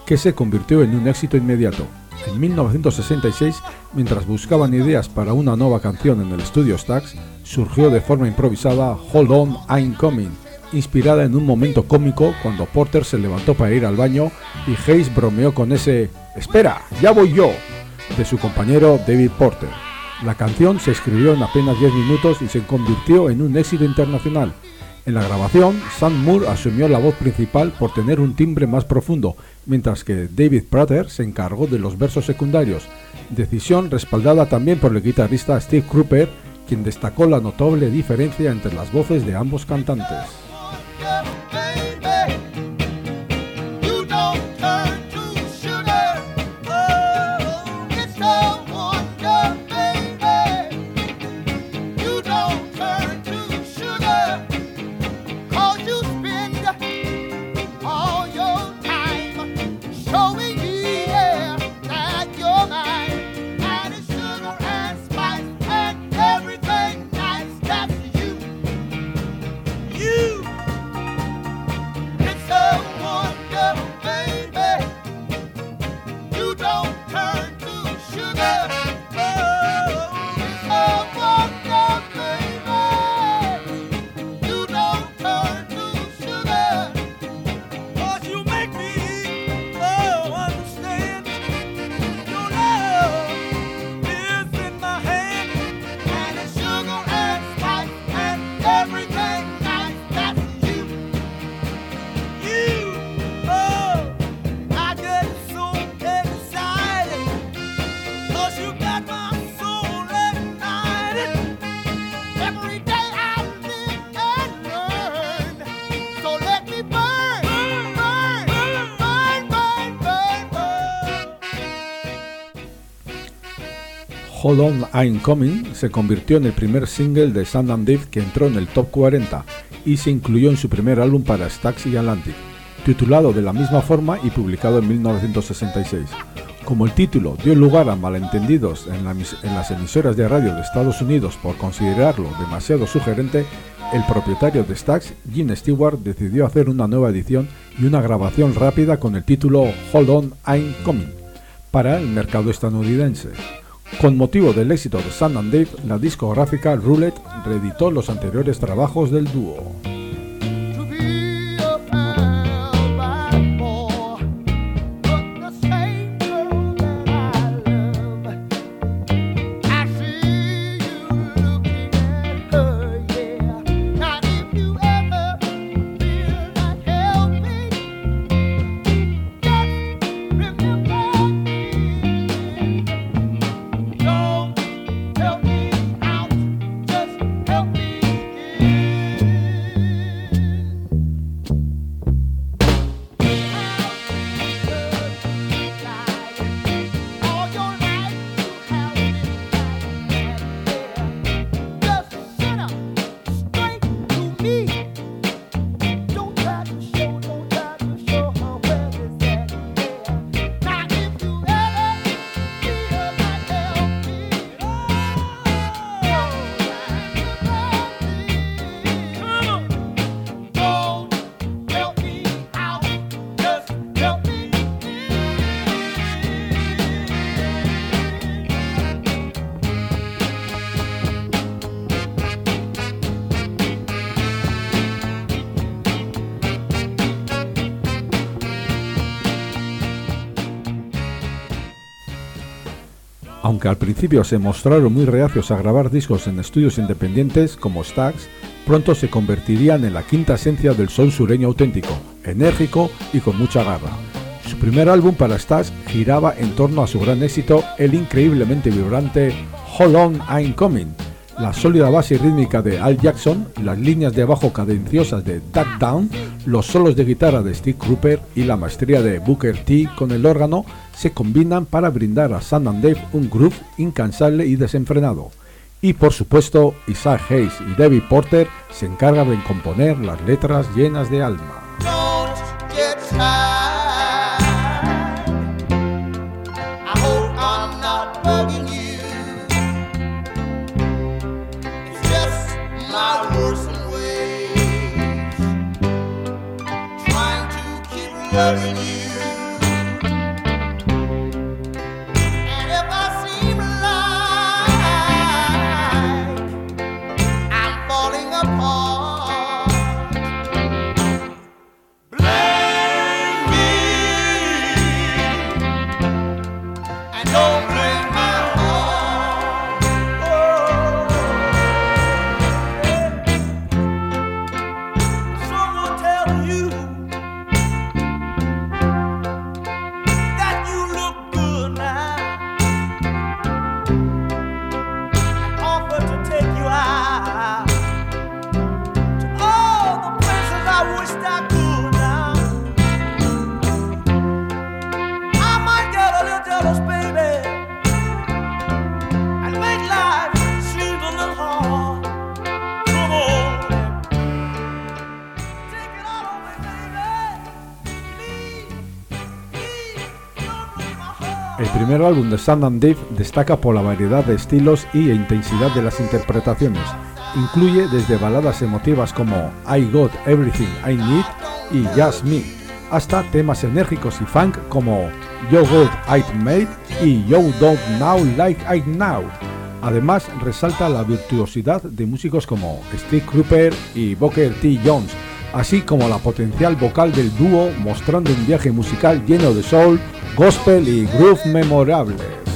que se convirtió en un éxito inmediato. En 1966, mientras buscaban ideas para una nueva canción en el estudio Stax, surgió de forma improvisada Hold On I'm Coming, inspirada en un momento cómico cuando Porter se levantó para ir al baño y Hayes bromeó con ese Espera, ya voy yo, de su compañero David Porter. La canción se escribió en apenas 10 minutos y se convirtió en un éxito internacional. En la grabación, Sam Moore asumió la voz principal por tener un timbre más profundo, mientras que David Prater se encargó de los versos secundarios, decisión respaldada también por el guitarrista Steve Cropper, quien destacó la notable diferencia entre las voces de ambos cantantes. You Hold On I'm Coming se convirtió en el primer single de Sun and Dave que entró en el top 40 y se incluyó en su primer álbum para Stax y Atlantic, titulado de la misma forma y publicado en 1966. Como el título dio lugar a malentendidos en las emisoras de radio de Estados Unidos por considerarlo demasiado sugerente, el propietario de Stax, Gene Stewart, decidió hacer una nueva edición y una grabación rápida con el título Hold On I'm Coming para el mercado estadounidense. Con motivo del éxito de Sun and Dave, la discográfica Roulette reeditó los anteriores trabajos del dúo. Aunque al principio se mostraron muy reacios a grabar discos en estudios independientes como Stax, pronto se convertirían en la quinta esencia del soul sureño auténtico, enérgico y con mucha garra. Su primer álbum para Stax giraba en torno a su gran éxito, el increíblemente vibrante Hold On I'm Coming, la sólida base rítmica de Al Jackson, las líneas de bajo cadenciosas de Duck Down, los solos de guitarra de Steve Cropper y la maestría de Booker T con el órgano se combinan para brindar a Sun and Dave un groove incansable y desenfrenado. Y por supuesto, Isaac Hayes y David Porter se encargan de componer las letras llenas de alma. Love primer álbum de Sam and Dave destaca por la variedad de estilos y intensidad de las interpretaciones. Incluye desde baladas emotivas como I Got Everything I Need y Just Me, hasta temas enérgicos y funk como Yo Got It Made y Yo Don't Now Like I Now. Además, resalta la virtuosidad de músicos como Steve Cropper y Booker T. Jones, así como la potencial vocal del dúo mostrando un viaje musical lleno de soul, gospel y groove memorables.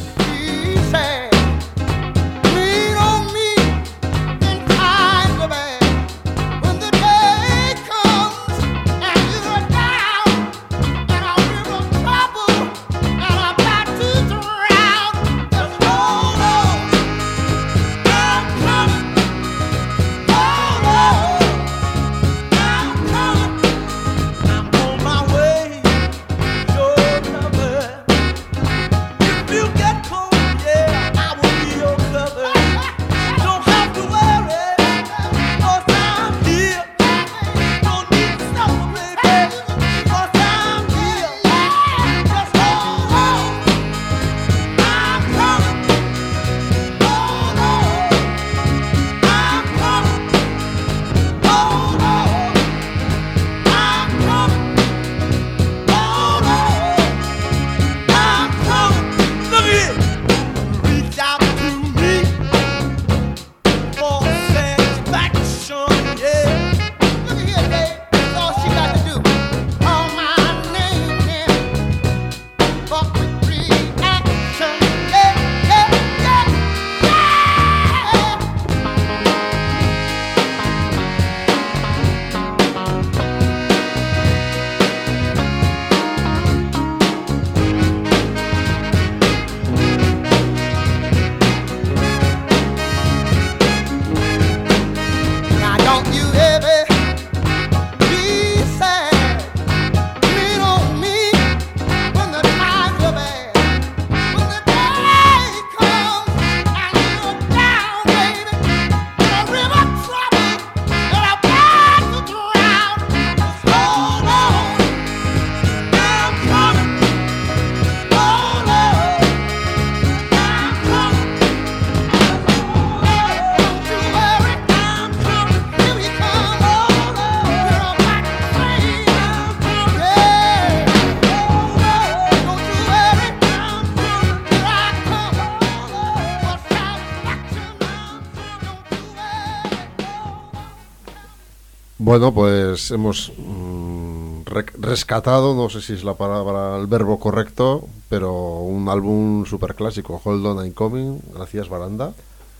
Bueno, pues hemos mm, rescatado, no sé si es la palabra, el verbo correcto, pero un álbum super clásico, Hold On I'm Coming, gracias Baranda.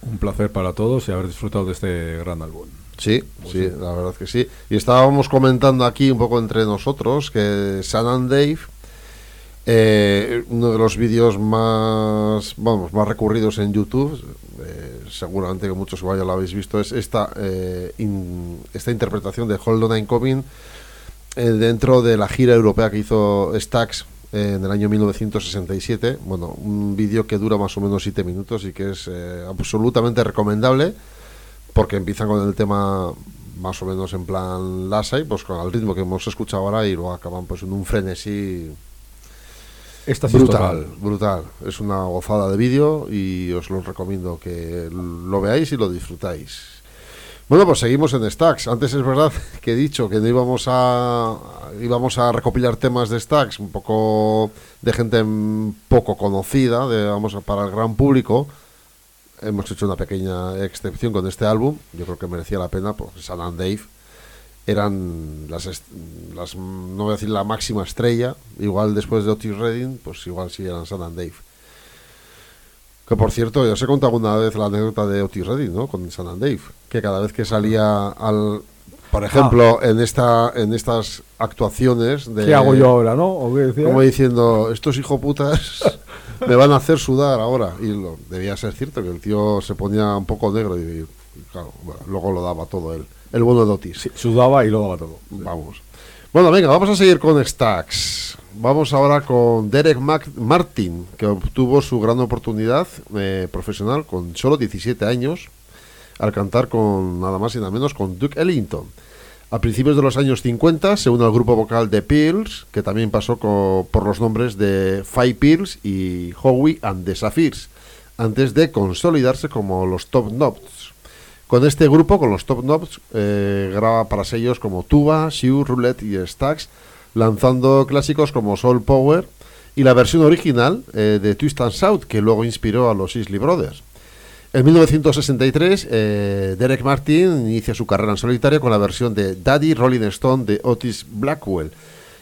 Un placer para todos y haber disfrutado de este gran álbum. Sí, sí, la verdad que sí. Y estábamos comentando aquí un poco entre nosotros que San and Dave, eh, uno de los vídeos más, vamos, más recurridos en YouTube, eh, seguramente que muchos ya lo habéis visto, es esta, eh, esta interpretación de Hold On I'm Coming dentro de la gira europea que hizo Stax en el año 1967. Bueno, un vídeo que dura más o menos 7 minutos y que es absolutamente recomendable porque empiezan con el tema más o menos en plan Lasai, pues con el ritmo que hemos escuchado ahora y luego acaban pues en un frenesí Esta sí es brutal, brutal. Es una gozada de vídeo y os lo recomiendo que lo veáis y lo disfrutáis. Bueno, pues seguimos en Stacks. Antes es verdad que he dicho que no íbamos a íbamos a recopilar temas de Stacks, un poco de gente poco conocida, a- para el gran público. Hemos hecho una pequeña excepción con este álbum. Yo creo que merecía la pena, porque San and Dave eran las, las no voy a decir la máxima estrella. Igual después de Otis Redding, pues igual sí eran San and Dave. Que por cierto, ya os he contado alguna vez la anécdota de Otis Redding, ¿no? Con San and Dave. Que cada vez que salía al. Por ejemplo, en esta en estas actuaciones de. ¿Qué hago yo ahora, no? ¿O qué decía? Como diciendo, estos hijoputas me van a hacer sudar ahora. Y lo, debía ser cierto que el tío se ponía un poco negro y, y claro, bueno, luego lo daba todo él. El bueno de Otis. Sudaba y lo daba todo. Vamos. Bueno, venga, vamos a seguir con Stacks. Vamos ahora con Derek Mac- Martin, que obtuvo su gran oportunidad eh, profesional con solo 17 años al cantar con nada más y nada menos con Duke Ellington. A principios de los años 50 se une al grupo vocal de Pills, que también pasó por los nombres de Five Pills y Howie and the Sapphires, antes de consolidarse como los Top Knobs. Con este grupo, con los Top Knobs, eh, graba para sellos como Tuba, Shoe, Roulette y Stax, lanzando clásicos como Soul Power y la versión original eh, de Twist and Shout, que luego inspiró a los Isley Brothers. En 1963, eh, Derek Martin inicia su carrera en solitario con la versión de Daddy Rolling Stone de Otis Blackwell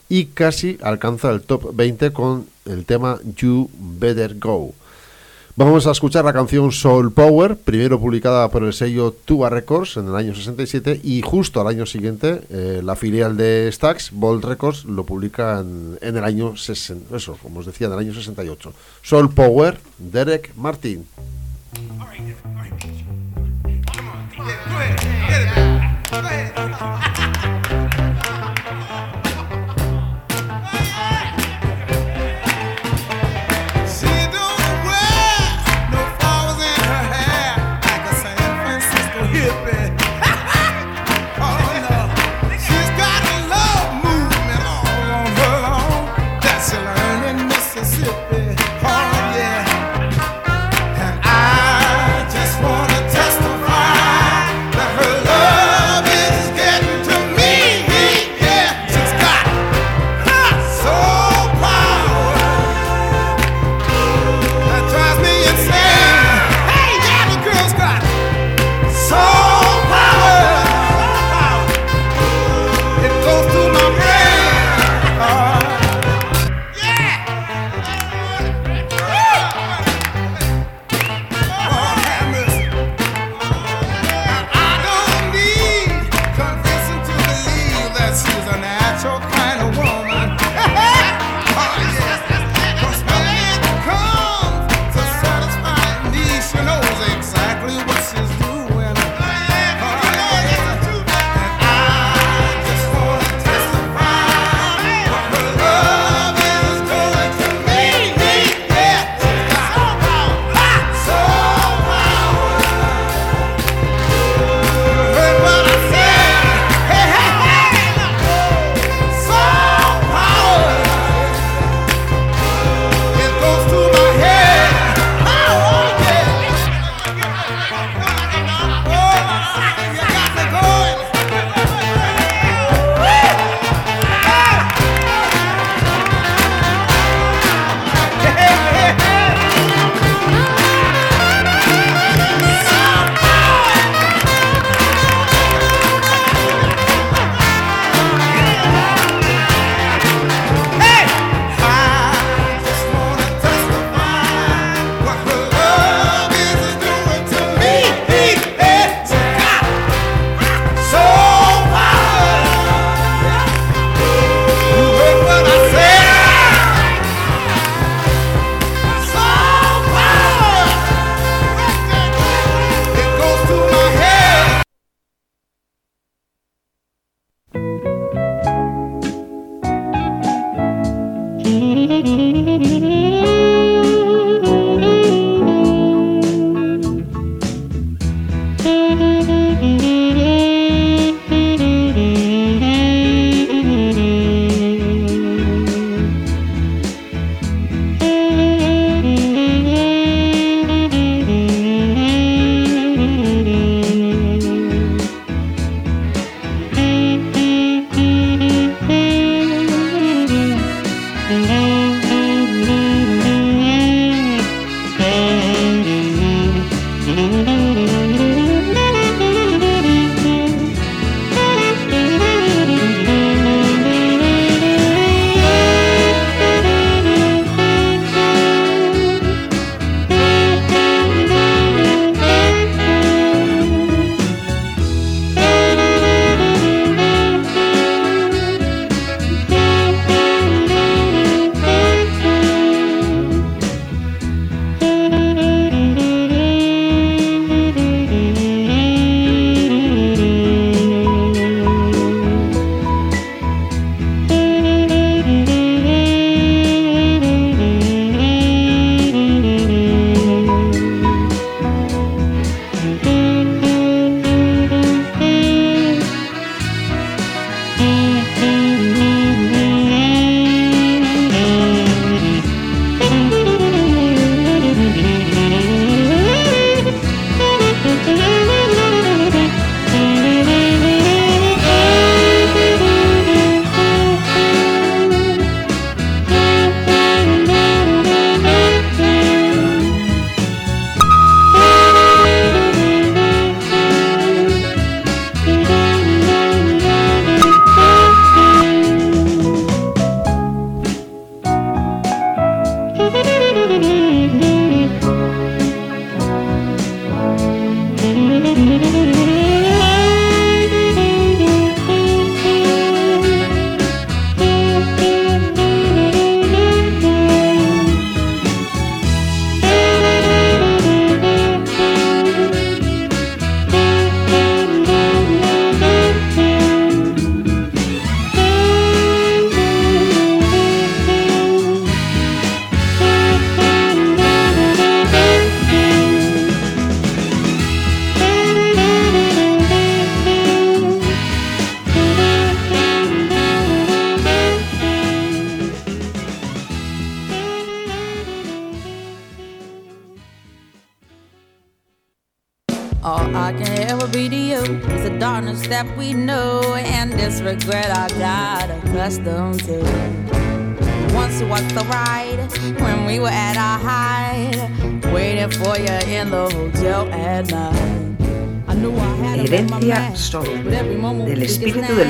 y casi alcanza el top 20 con el tema You Better Go. Vamos a escuchar la canción Soul Power, primero publicada por el sello Tuba Records en el año 67 y justo al año siguiente eh, la filial de Stax, Bold Records, lo publica en, el año 60, eso, como os decía, en el año 68. Soul Power, Derek Martin.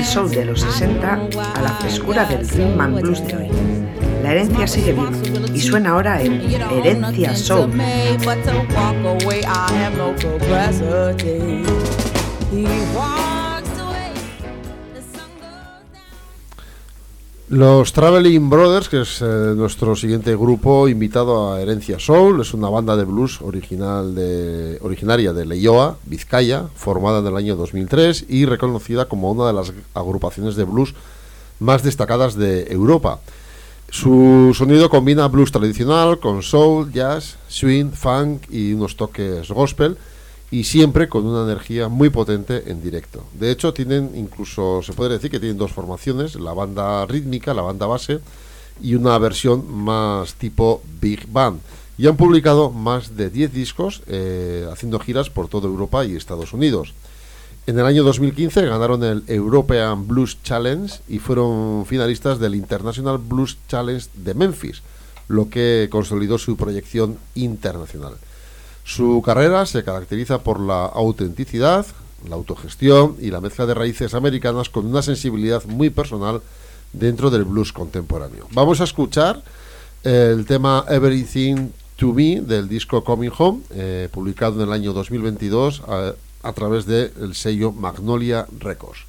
Soul de los 60 a la frescura del rhythm blues de hoy. La herencia sigue viva y suena ahora en Herencia Soul. Los Traveling Brothers, que es eh, nuestro siguiente grupo invitado a Herencia Soul, es una banda de blues original de, originaria de Leioa, Vizcaya, formada en el año 2003 y reconocida como una de las agrupaciones de blues más destacadas de Europa. Su sonido combina blues tradicional con soul, jazz, swing, funk y unos toques gospel y siempre con una energía muy potente en directo. De hecho, tienen incluso, se puede decir que tienen dos formaciones, la banda rítmica, la banda base y una versión más tipo big band. Y han publicado más de 10 discos eh, haciendo giras por toda Europa y Estados Unidos. En el año 2015 ganaron el European Blues Challenge y fueron finalistas del International Blues Challenge de Memphis, lo que consolidó su proyección internacional. Su carrera se caracteriza por la autenticidad, la autogestión y la mezcla de raíces americanas con una sensibilidad muy personal dentro del blues contemporáneo. Vamos a escuchar el tema Everything to Me del disco Coming Home, eh, publicado en el año 2022 a, a través del sello Magnolia Records.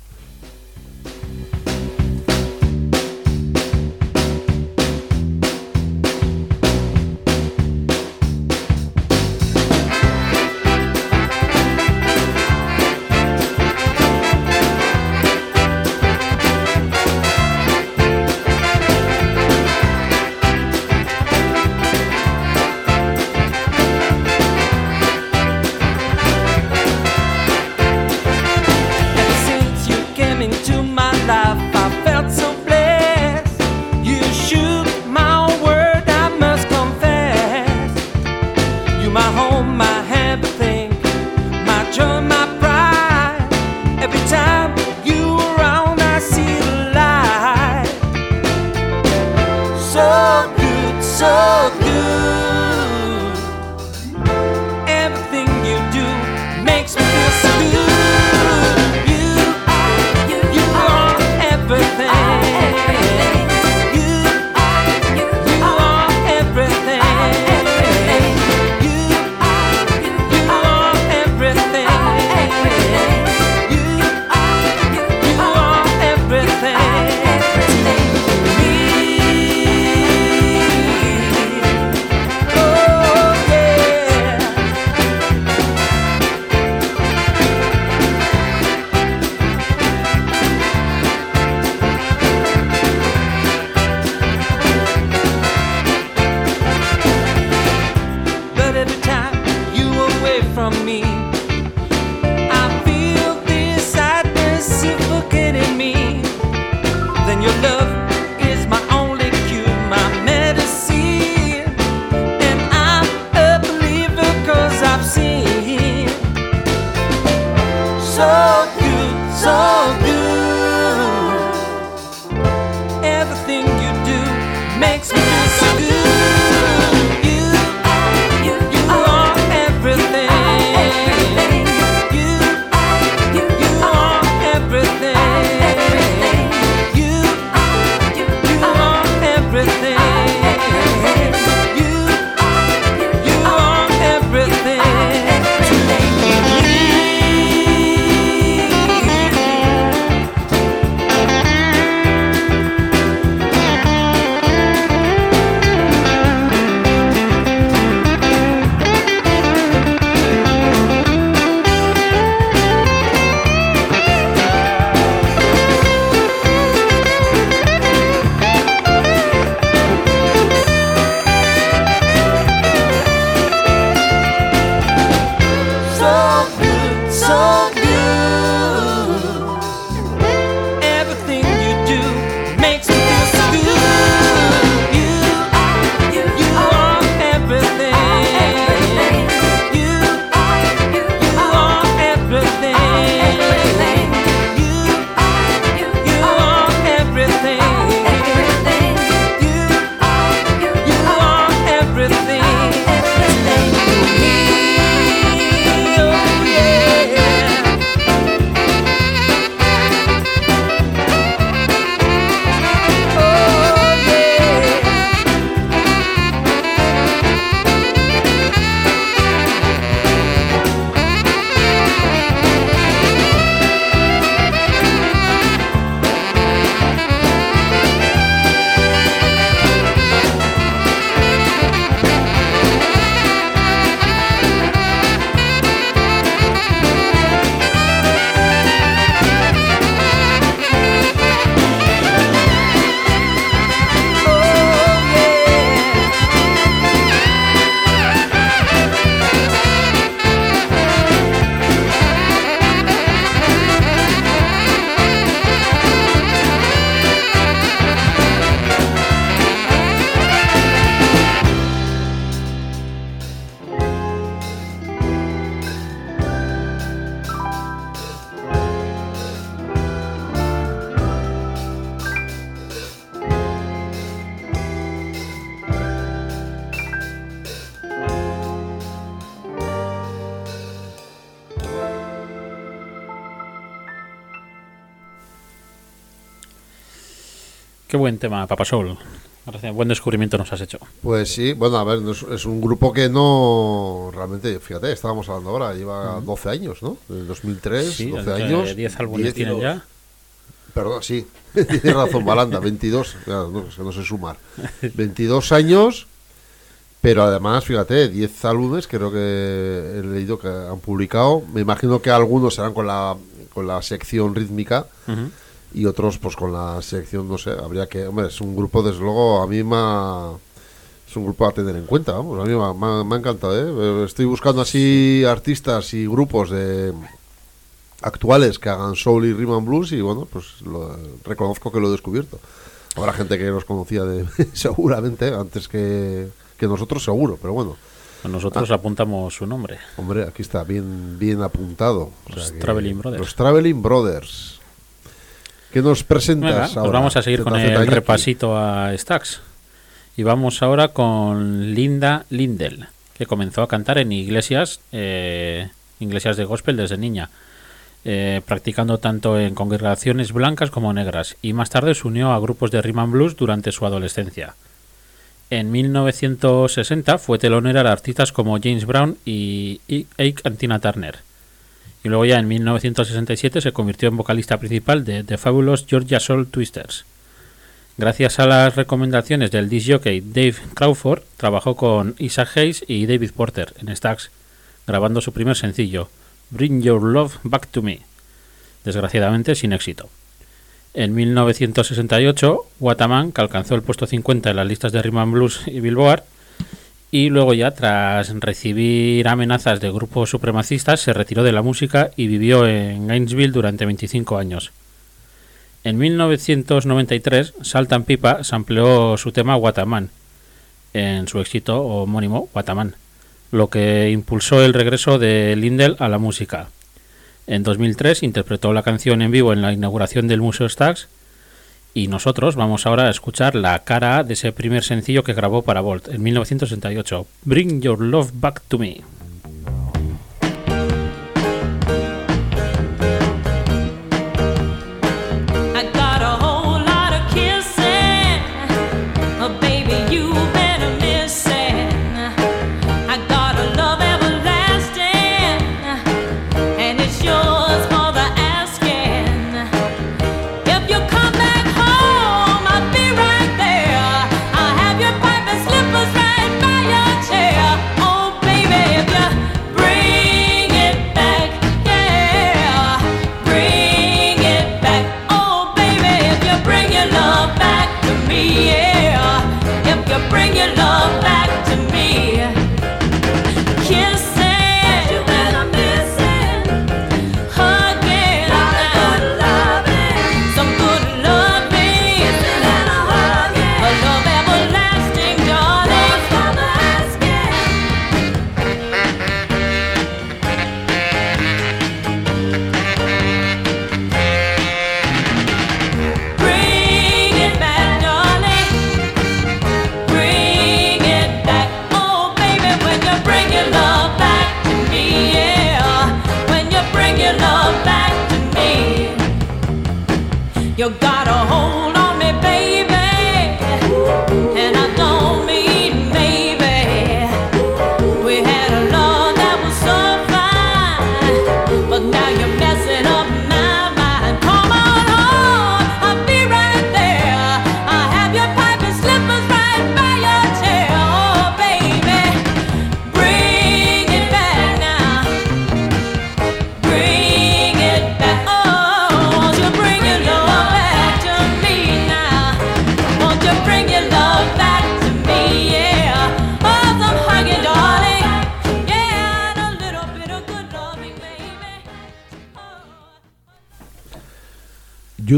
Buen tema, Papa Soul. Gracias, Buen descubrimiento nos has hecho. Pues sí, bueno, a ver, es, un grupo que no realmente, fíjate, estábamos hablando ahora, lleva 12 años, ¿no? En 2003, Sí, 12 eh, años. 10 álbumes 10 y tienen dos. ya. Perdón, sí, tienes razón, Balanda, 22, claro, no, no sé sumar. 22 años, pero además, fíjate, 10 álbumes, creo que he leído que han publicado. Me imagino que algunos serán con la, con la sección rítmica Ujú. Y otros pues con la sección, no sé, habría que, hombre, es un grupo, desde luego, a mí me es un grupo a tener en cuenta, vamos, a mí me ha, me ha- me ha encantado, ¿eh? Estoy buscando así artistas y grupos de actuales que hagan soul y rhythm and blues y bueno, pues lo- reconozco que lo he descubierto. Habrá gente que los conocía de seguramente antes que, que nosotros seguro, pero bueno. Nosotros apuntamos su nombre. Hombre, aquí está bien bien apuntado. O Los sea que- Traveling Brothers. Los Traveling Brothers. ¿Qué nos presentas pues ahora? vamos a seguir con el repasito a Stax. Y vamos ahora con Linda Lindell, que comenzó a cantar en iglesias, eh, iglesias de gospel desde niña, eh, practicando tanto en congregaciones blancas como negras, y más tarde se unió a grupos de rhythm and blues durante su adolescencia. En 1960 fue telonera de artistas como James Brown y Ike and Tina Turner. Y luego ya en 1967 se convirtió en vocalista principal de The Fabulous Georgia Soul Twisters. Gracias a las recomendaciones del disc jockey Dave Crawford, trabajó con Isaac Hayes y David Porter en Stax, grabando su primer sencillo, Bring Your Love Back to Me, desgraciadamente sin éxito. En 1968, Wataman, que alcanzó el puesto 50 en las listas de Rhythm Blues y Billboard, y luego ya, tras recibir amenazas de grupos supremacistas, se retiró de la música y vivió en Gainesville durante 25 años. En 1993, Saltan Pipa sampleó su tema Wataman en su éxito homónimo Wataman, lo que impulsó el regreso de Lindell a la música. En 2003 interpretó la canción en vivo en la inauguración del Museo Stax y nosotros vamos ahora a escuchar la cara de ese primer sencillo que grabó para Volt en 1968, Bring Your Love Back to Me.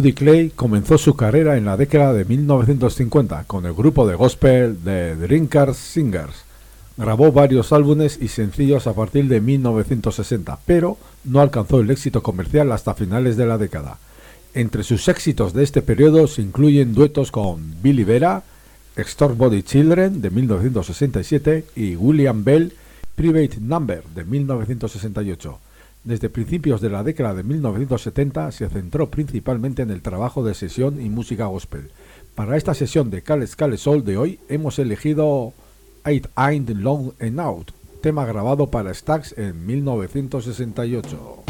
Judy Clay comenzó su carrera en la década de 1950 con el grupo de gospel The Drinkers Singers. Grabó varios álbumes y sencillos a partir de 1960, pero no alcanzó el éxito comercial hasta finales de la década. Entre sus éxitos de este periodo se incluyen duetos con Billy Vera, Extort Body Children de 1967 y William Bell Private Number de 1968. Desde principios de la década de 1970 se centró principalmente en el trabajo de sesión y música gospel, Para esta sesión de Cales Cales Soul de hoy hemos elegido It Ain't Long and Out, tema grabado para Stax en 1968.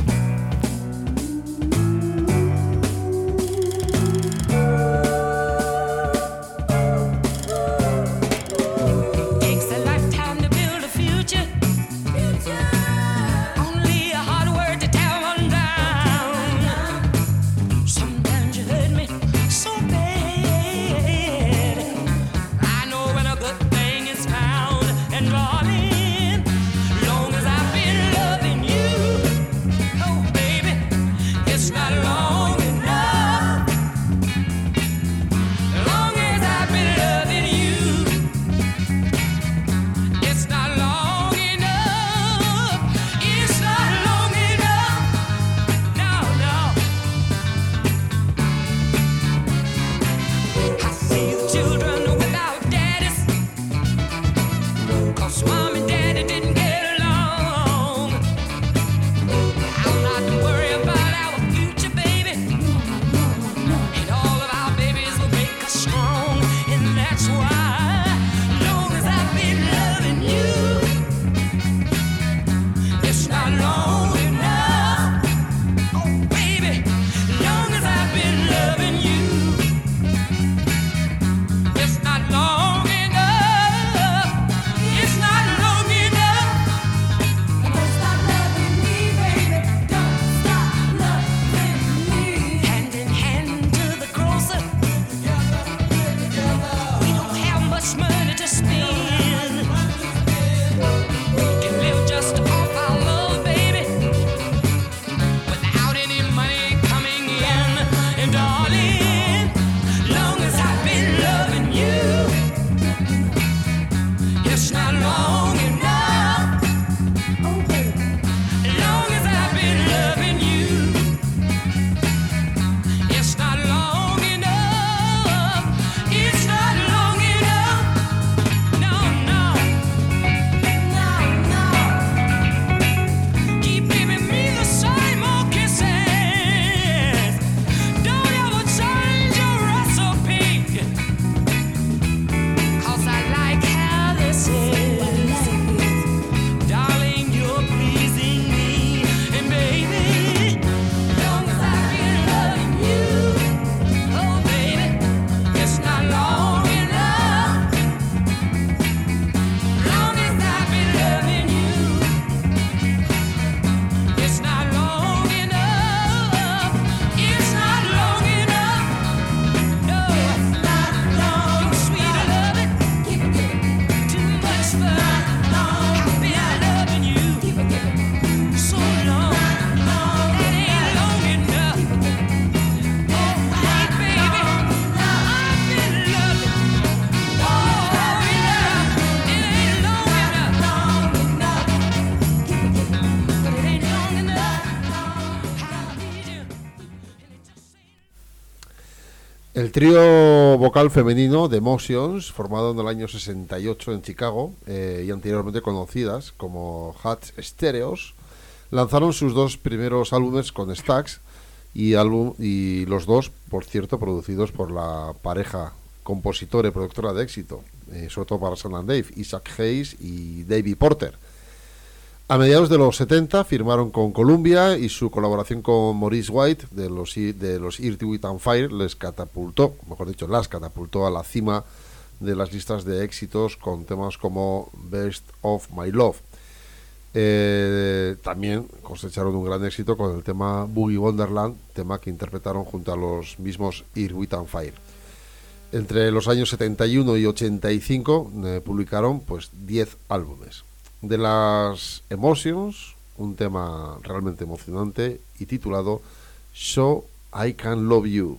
Trío vocal femenino de Motions, formado en el año 68 en Chicago eh, y anteriormente conocidas como Hats Stereos, lanzaron sus dos primeros álbumes con Stax y, álbum, y los dos, por cierto, producidos por la pareja compositora y productora de éxito, eh, sobre todo para San Dave, Isaac Hayes y Davey Porter. A mediados de los 70 firmaron con Columbia y su colaboración con Maurice White de los, de los and Fire les catapultó, mejor dicho, las catapultó a la cima de las listas de éxitos con temas como Best of My Love. Eh, también cosecharon un gran éxito con el tema Boogie Wonderland, tema que interpretaron junto a los mismos Wind and Fire. Entre los años 71 y 85 eh, publicaron pues 10 álbumes. De las Emotions, un tema realmente emocionante y titulado So I Can Love You.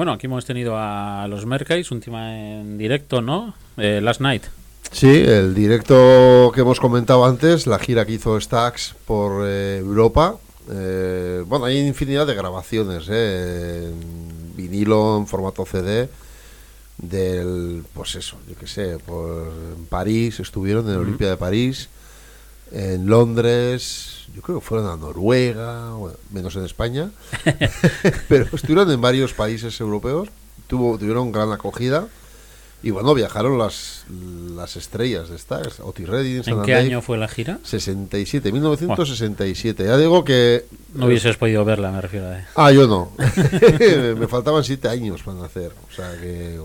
Bueno, aquí hemos tenido a los Mercays, un tema en directo, ¿no? Eh, last Night. Sí, el directo que hemos comentado antes, la gira que hizo Stax por eh, Europa. Eh, bueno, hay infinidad de grabaciones, ¿eh? en vinilo, en formato CD, del, pues eso, yo qué sé, pues en París, estuvieron en el Ujú. Olimpia de París, en Londres, yo creo que fueron a Noruega, bueno, menos en España, pero estuvieron en varios países europeos, tuvo, tuvieron gran acogida. Y bueno, viajaron las, las estrellas de Stax, Otis Redding, ¿En qué Dave. año fue la gira? 67, 1967. Ya digo que... No hubieses podido verla, me refiero a... Ah, yo no. Me faltaban siete años para nacer. O sea que...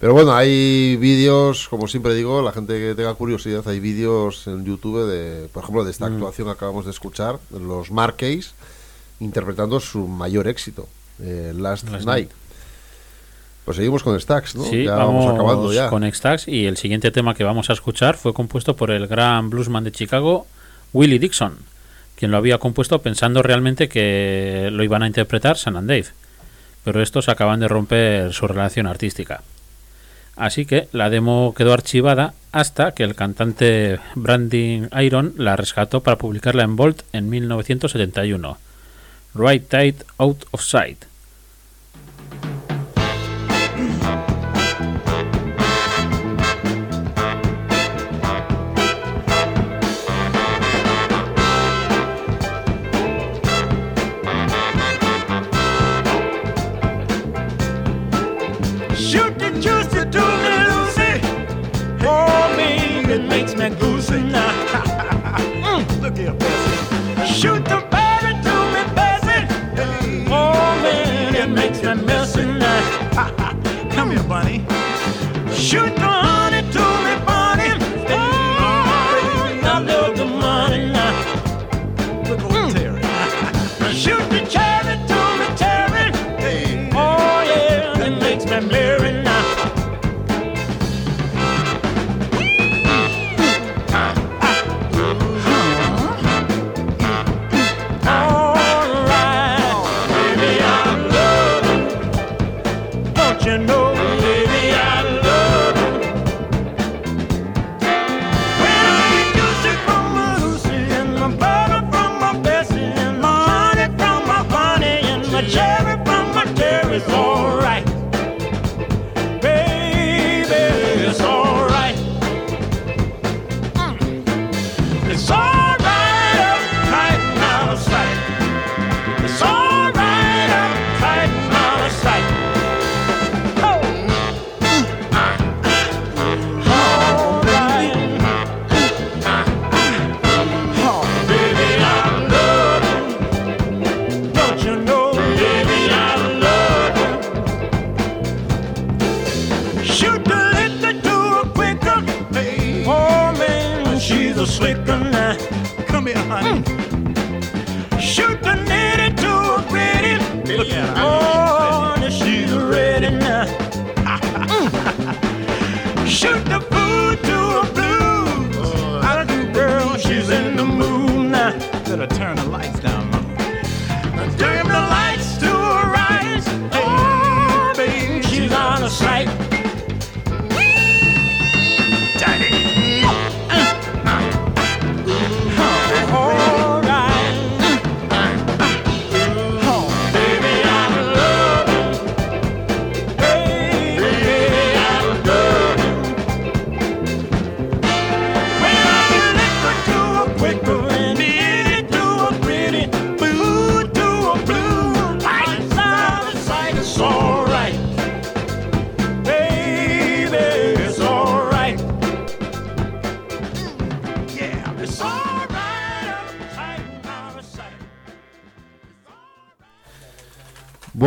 Pero bueno, hay vídeos, como siempre digo, la gente que tenga curiosidad, hay vídeos en YouTube de, por ejemplo, de esta Mm. actuación que acabamos de escuchar, los Marqueys, interpretando su mayor éxito, eh, Last, Last Night. Night. Pues seguimos con Stax, ¿no? Sí, ya vamos, vamos acabando ya. con Stax y el siguiente tema que vamos a escuchar fue compuesto por el gran bluesman de Chicago, Willie Dixon, quien lo había compuesto pensando realmente que lo iban a interpretar San and Dave, pero estos acaban de romper su relación artística. Así que la demo quedó archivada hasta que el cantante Brandon Iron la rescató para publicarla en Volt en 1971. Right Tight Out of Sight. should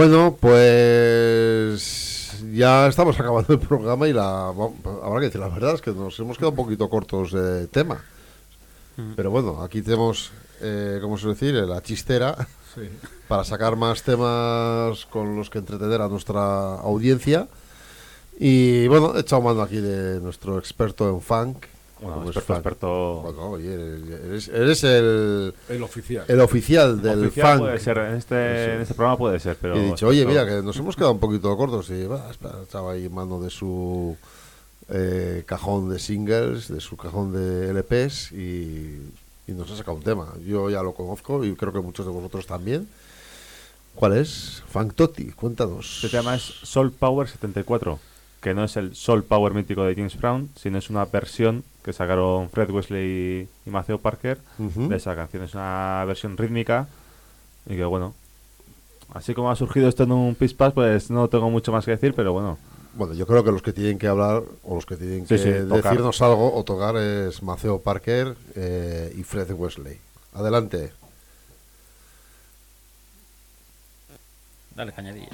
Bueno, pues ya estamos acabando el programa y la habrá que decir la verdad es que nos hemos quedado un poquito cortos de tema. Pero bueno, aquí tenemos, eh, ¿cómo se decir? La chistera Sí. para sacar más temas con los que entretener a nuestra audiencia. Y bueno, he echado mano aquí de nuestro experto en funk, Bueno, como es experto, funk. experto. Bueno, oye, eres, eres el... El oficial. El oficial del Oficial funk. puede ser, en este, en este programa puede ser, pero... y he dicho, oye, mira, que nos hemos quedado un poquito cortos. Y va, espera, estaba ahí en mano de su eh, cajón de singles, de su cajón de LPs y, y nos ha sacado un tema. Yo ya lo conozco y creo que muchos de vosotros también. ¿Cuál es? Funk Totti, cuéntanos. Este tema es Soul Power 74, que no es el Soul Power mítico de James Brown, sino es una versión que sacaron Fred Wesley y Maceo Parker de esa canción. Es una versión rítmica y que bueno, así como ha surgido esto en un Pispas, pues no tengo mucho más que decir, pero bueno. Bueno, yo creo que los que tienen que hablar o los que tienen Sí, que sí, tocar. decirnos algo o tocar es Maceo Parker eh, y Fred Wesley. Adelante. Dale cañadilla.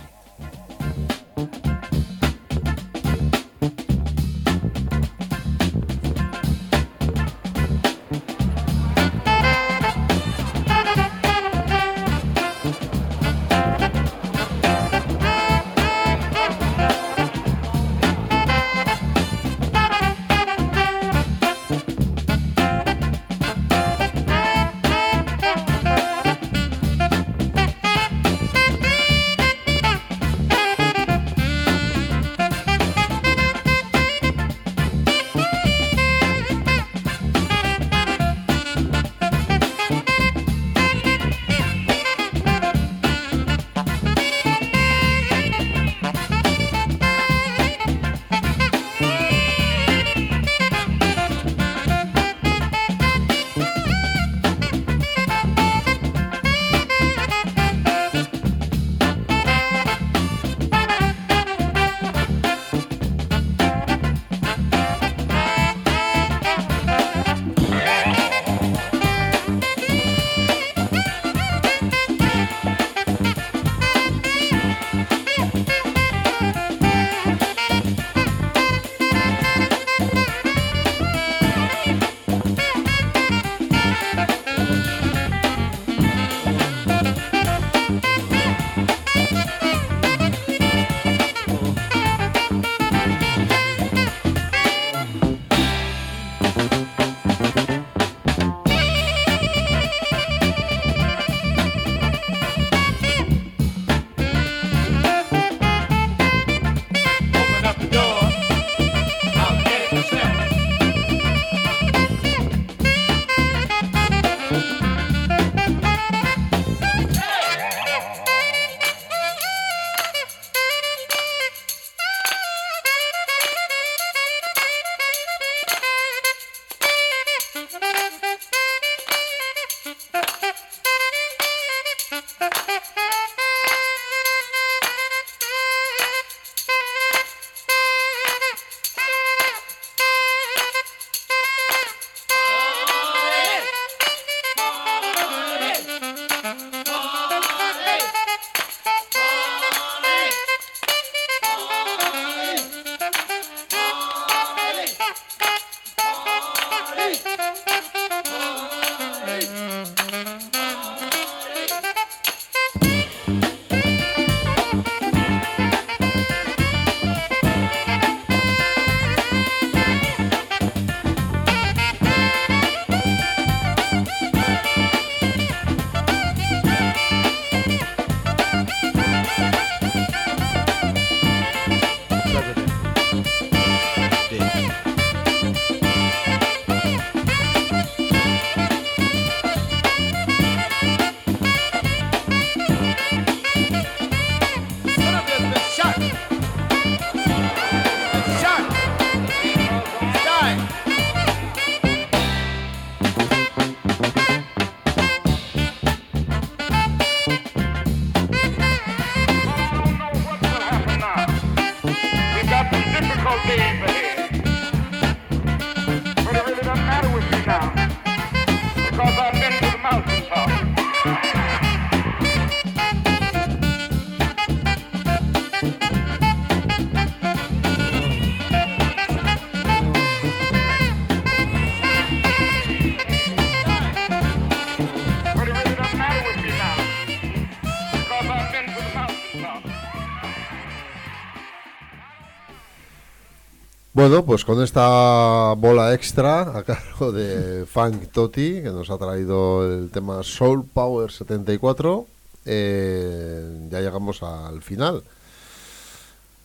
Bueno, pues con esta bola extra a cargo de Funk Toti, que nos ha traído el tema Soul Power 74, eh, ya llegamos al final.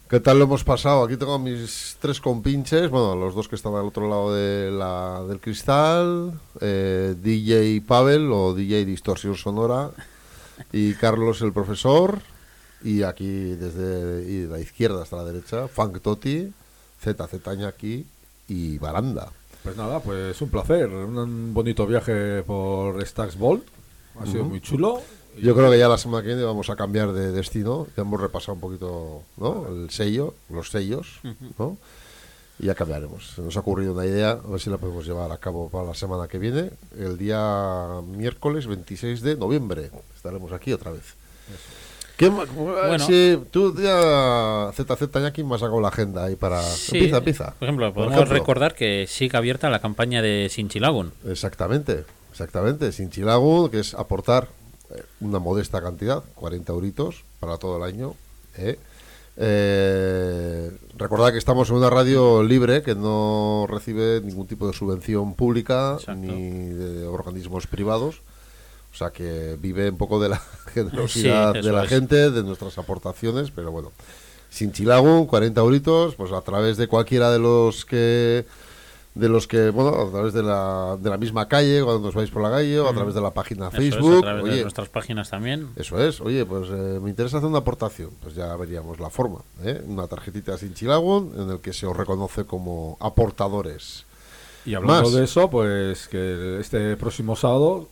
¿Qué tal lo hemos pasado? Aquí tengo a mis tres compinches, bueno, los dos que están al otro lado de la, del cristal, eh, DJ Pavel o DJ Distorsión Sonora y Carlos el profesor, y aquí desde la izquierda hasta la derecha, Funk Toti, ZZ aquí y Baranda. Pues nada, pues un placer. Un bonito viaje por Stax Vault. Ha sido muy chulo. Yo creo que ya la semana que viene vamos a cambiar de destino. Ya hemos repasado un poquito ¿no? el sello, los sellos, ¿no? Y ya cambiaremos. Se nos ha ocurrido una idea, a ver si la podemos llevar a cabo para la semana que viene. El día miércoles 26 de noviembre. Estaremos aquí otra vez. ¿Qué ma- Bueno. si tú ya ZZ Yaki me has sacado la agenda ahí para... Sí, empieza, empieza. Por ejemplo, podemos ejemplo. recordar que sigue abierta la campaña de Sinchilagun. Exactamente, exactamente. Sinchilago, que es aportar eh, una modesta cantidad, 40 euritos para todo el año. ¿eh? Eh, recordad que estamos en una radio libre que no recibe ningún tipo de subvención pública ni de organismos privados. O sea que vive un poco de la generosidad Sí, de la es. gente, de nuestras aportaciones, pero bueno. Sinchilago, 40 euritos, pues a través de cualquiera de los que de los que, bueno, a través de la, de la misma calle, cuando nos vais por la calle, o a Ujú. través de la página Eso es, Facebook. a través de nuestras páginas también. eso es, oye, pues eh, me interesa hacer una aportación, pues ya veríamos la forma. ¿eh? Una tarjetita sin Chilagon en el que se os reconoce como aportadores. Y hablando Más. de eso, pues que este próximo sábado,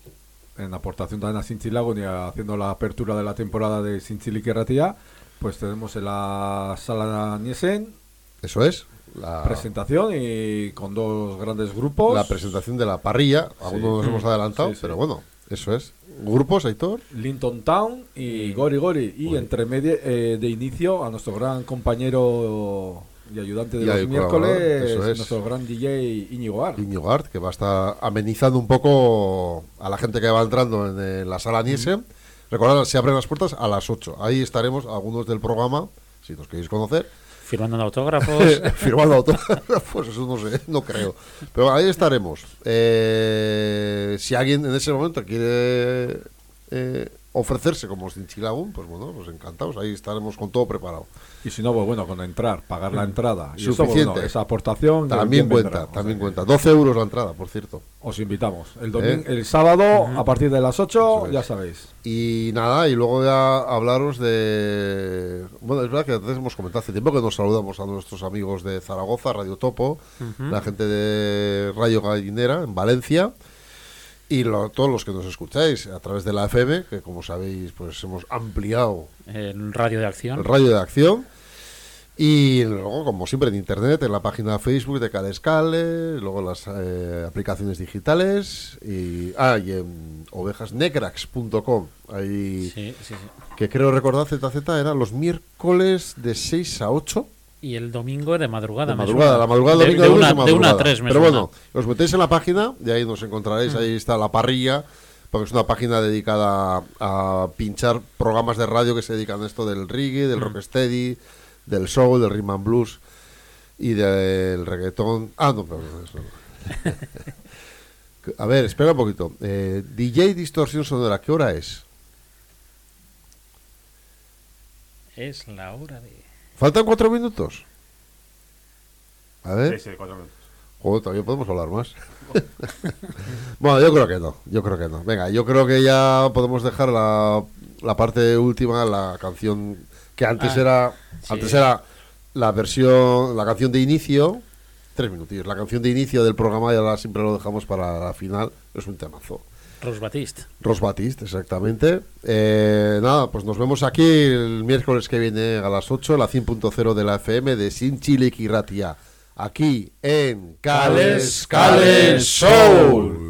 en aportación también a Sinchilago y haciendo la apertura de la temporada de Sinchilique Ratía, pues tenemos en la sala Niesen. Eso es. La, presentación y con dos grandes grupos. la presentación de la parrilla, aún no nos Sí. hemos adelantado, Sí, sí. pero bueno, eso es. Grupos, Aitor. Linton Town y Gori Gori. Y entre medio eh, de inicio a nuestro gran compañero y ayudante de Y los miércoles, eso es. nuestro gran DJ Íñigo Ar. Íñigo Art, que va a estar amenizando un poco a la gente que va entrando en, eh, la sala Niese. Recordad, se abren las puertas a las 8. Ahí estaremos, algunos del programa, si nos queréis conocer. Firmando autógrafos. Firmando autógrafos, eso no sé, no creo. Pero ahí estaremos. Eh, si alguien en ese momento quiere eh, ofrecerse como Sinchilagun, pues bueno, pues encantados. Ahí estaremos con todo preparado. Y si no, pues bueno, con entrar, pagar la entrada. Y eso, pues, Suficiente. bueno, esa aportación. También cuenta, vendrá. O sea también cuenta. 12 euros la entrada, por cierto. Os invitamos. El, domingo, ¿Eh? el sábado, a partir de las 8, Eso es. ya sabéis. Y nada, y luego ya hablaros de... Bueno, es verdad que antes hemos comentado hace tiempo que nos saludamos a nuestros amigos de Zaragoza, Radio Topo, la gente de Radio Gallinera en Valencia y lo- todos los que nos escucháis a través de la FM, que como sabéis pues hemos ampliado El radio de acción. el radio de acción. Y luego, como siempre, en internet, en la página de Facebook de Calescale, luego las eh, aplicaciones digitales y, ah, y en ovejasnecrax.com. Ahí, Sí, sí, sí. que creo recordar, ZZ era los miércoles de 6 a 8. Y el domingo de madrugada. De madrugada, la madrugada, de, domingo, de una, de de una a tres me Pero suena. bueno, os metéis en la página, de ahí nos encontraréis, Mm. ahí está la parrilla, porque es una página dedicada a, a pinchar programas de radio que se dedican a esto del reggae, del Mm. rocksteady, del soul, del rhythm and blues y del reggaetón. Ah, no, perdón, eso no. A ver, espera un poquito. Eh, DJ Distorsión Sonora, ¿qué hora es? Es la hora de. ¿Faltan cuatro minutos? A ver. Sí, sí, cuatro minutos. Joder, todavía podemos hablar más. bueno, yo creo que no, yo creo que no. Venga, yo creo que ya podemos dejar la, la parte última, la canción que antes Ah, era sí. antes era la versión, la canción de inicio, tres minutillos, la canción de inicio del programa y ahora siempre lo dejamos para la final, es un temazo. Rose Batiste. Ros Batiste, exactamente. Eh, nada, pues nos vemos aquí el miércoles que viene a las 8, la 100.0 de la FM de Sin Chile Ratia. Aquí en Cales Cales Soul.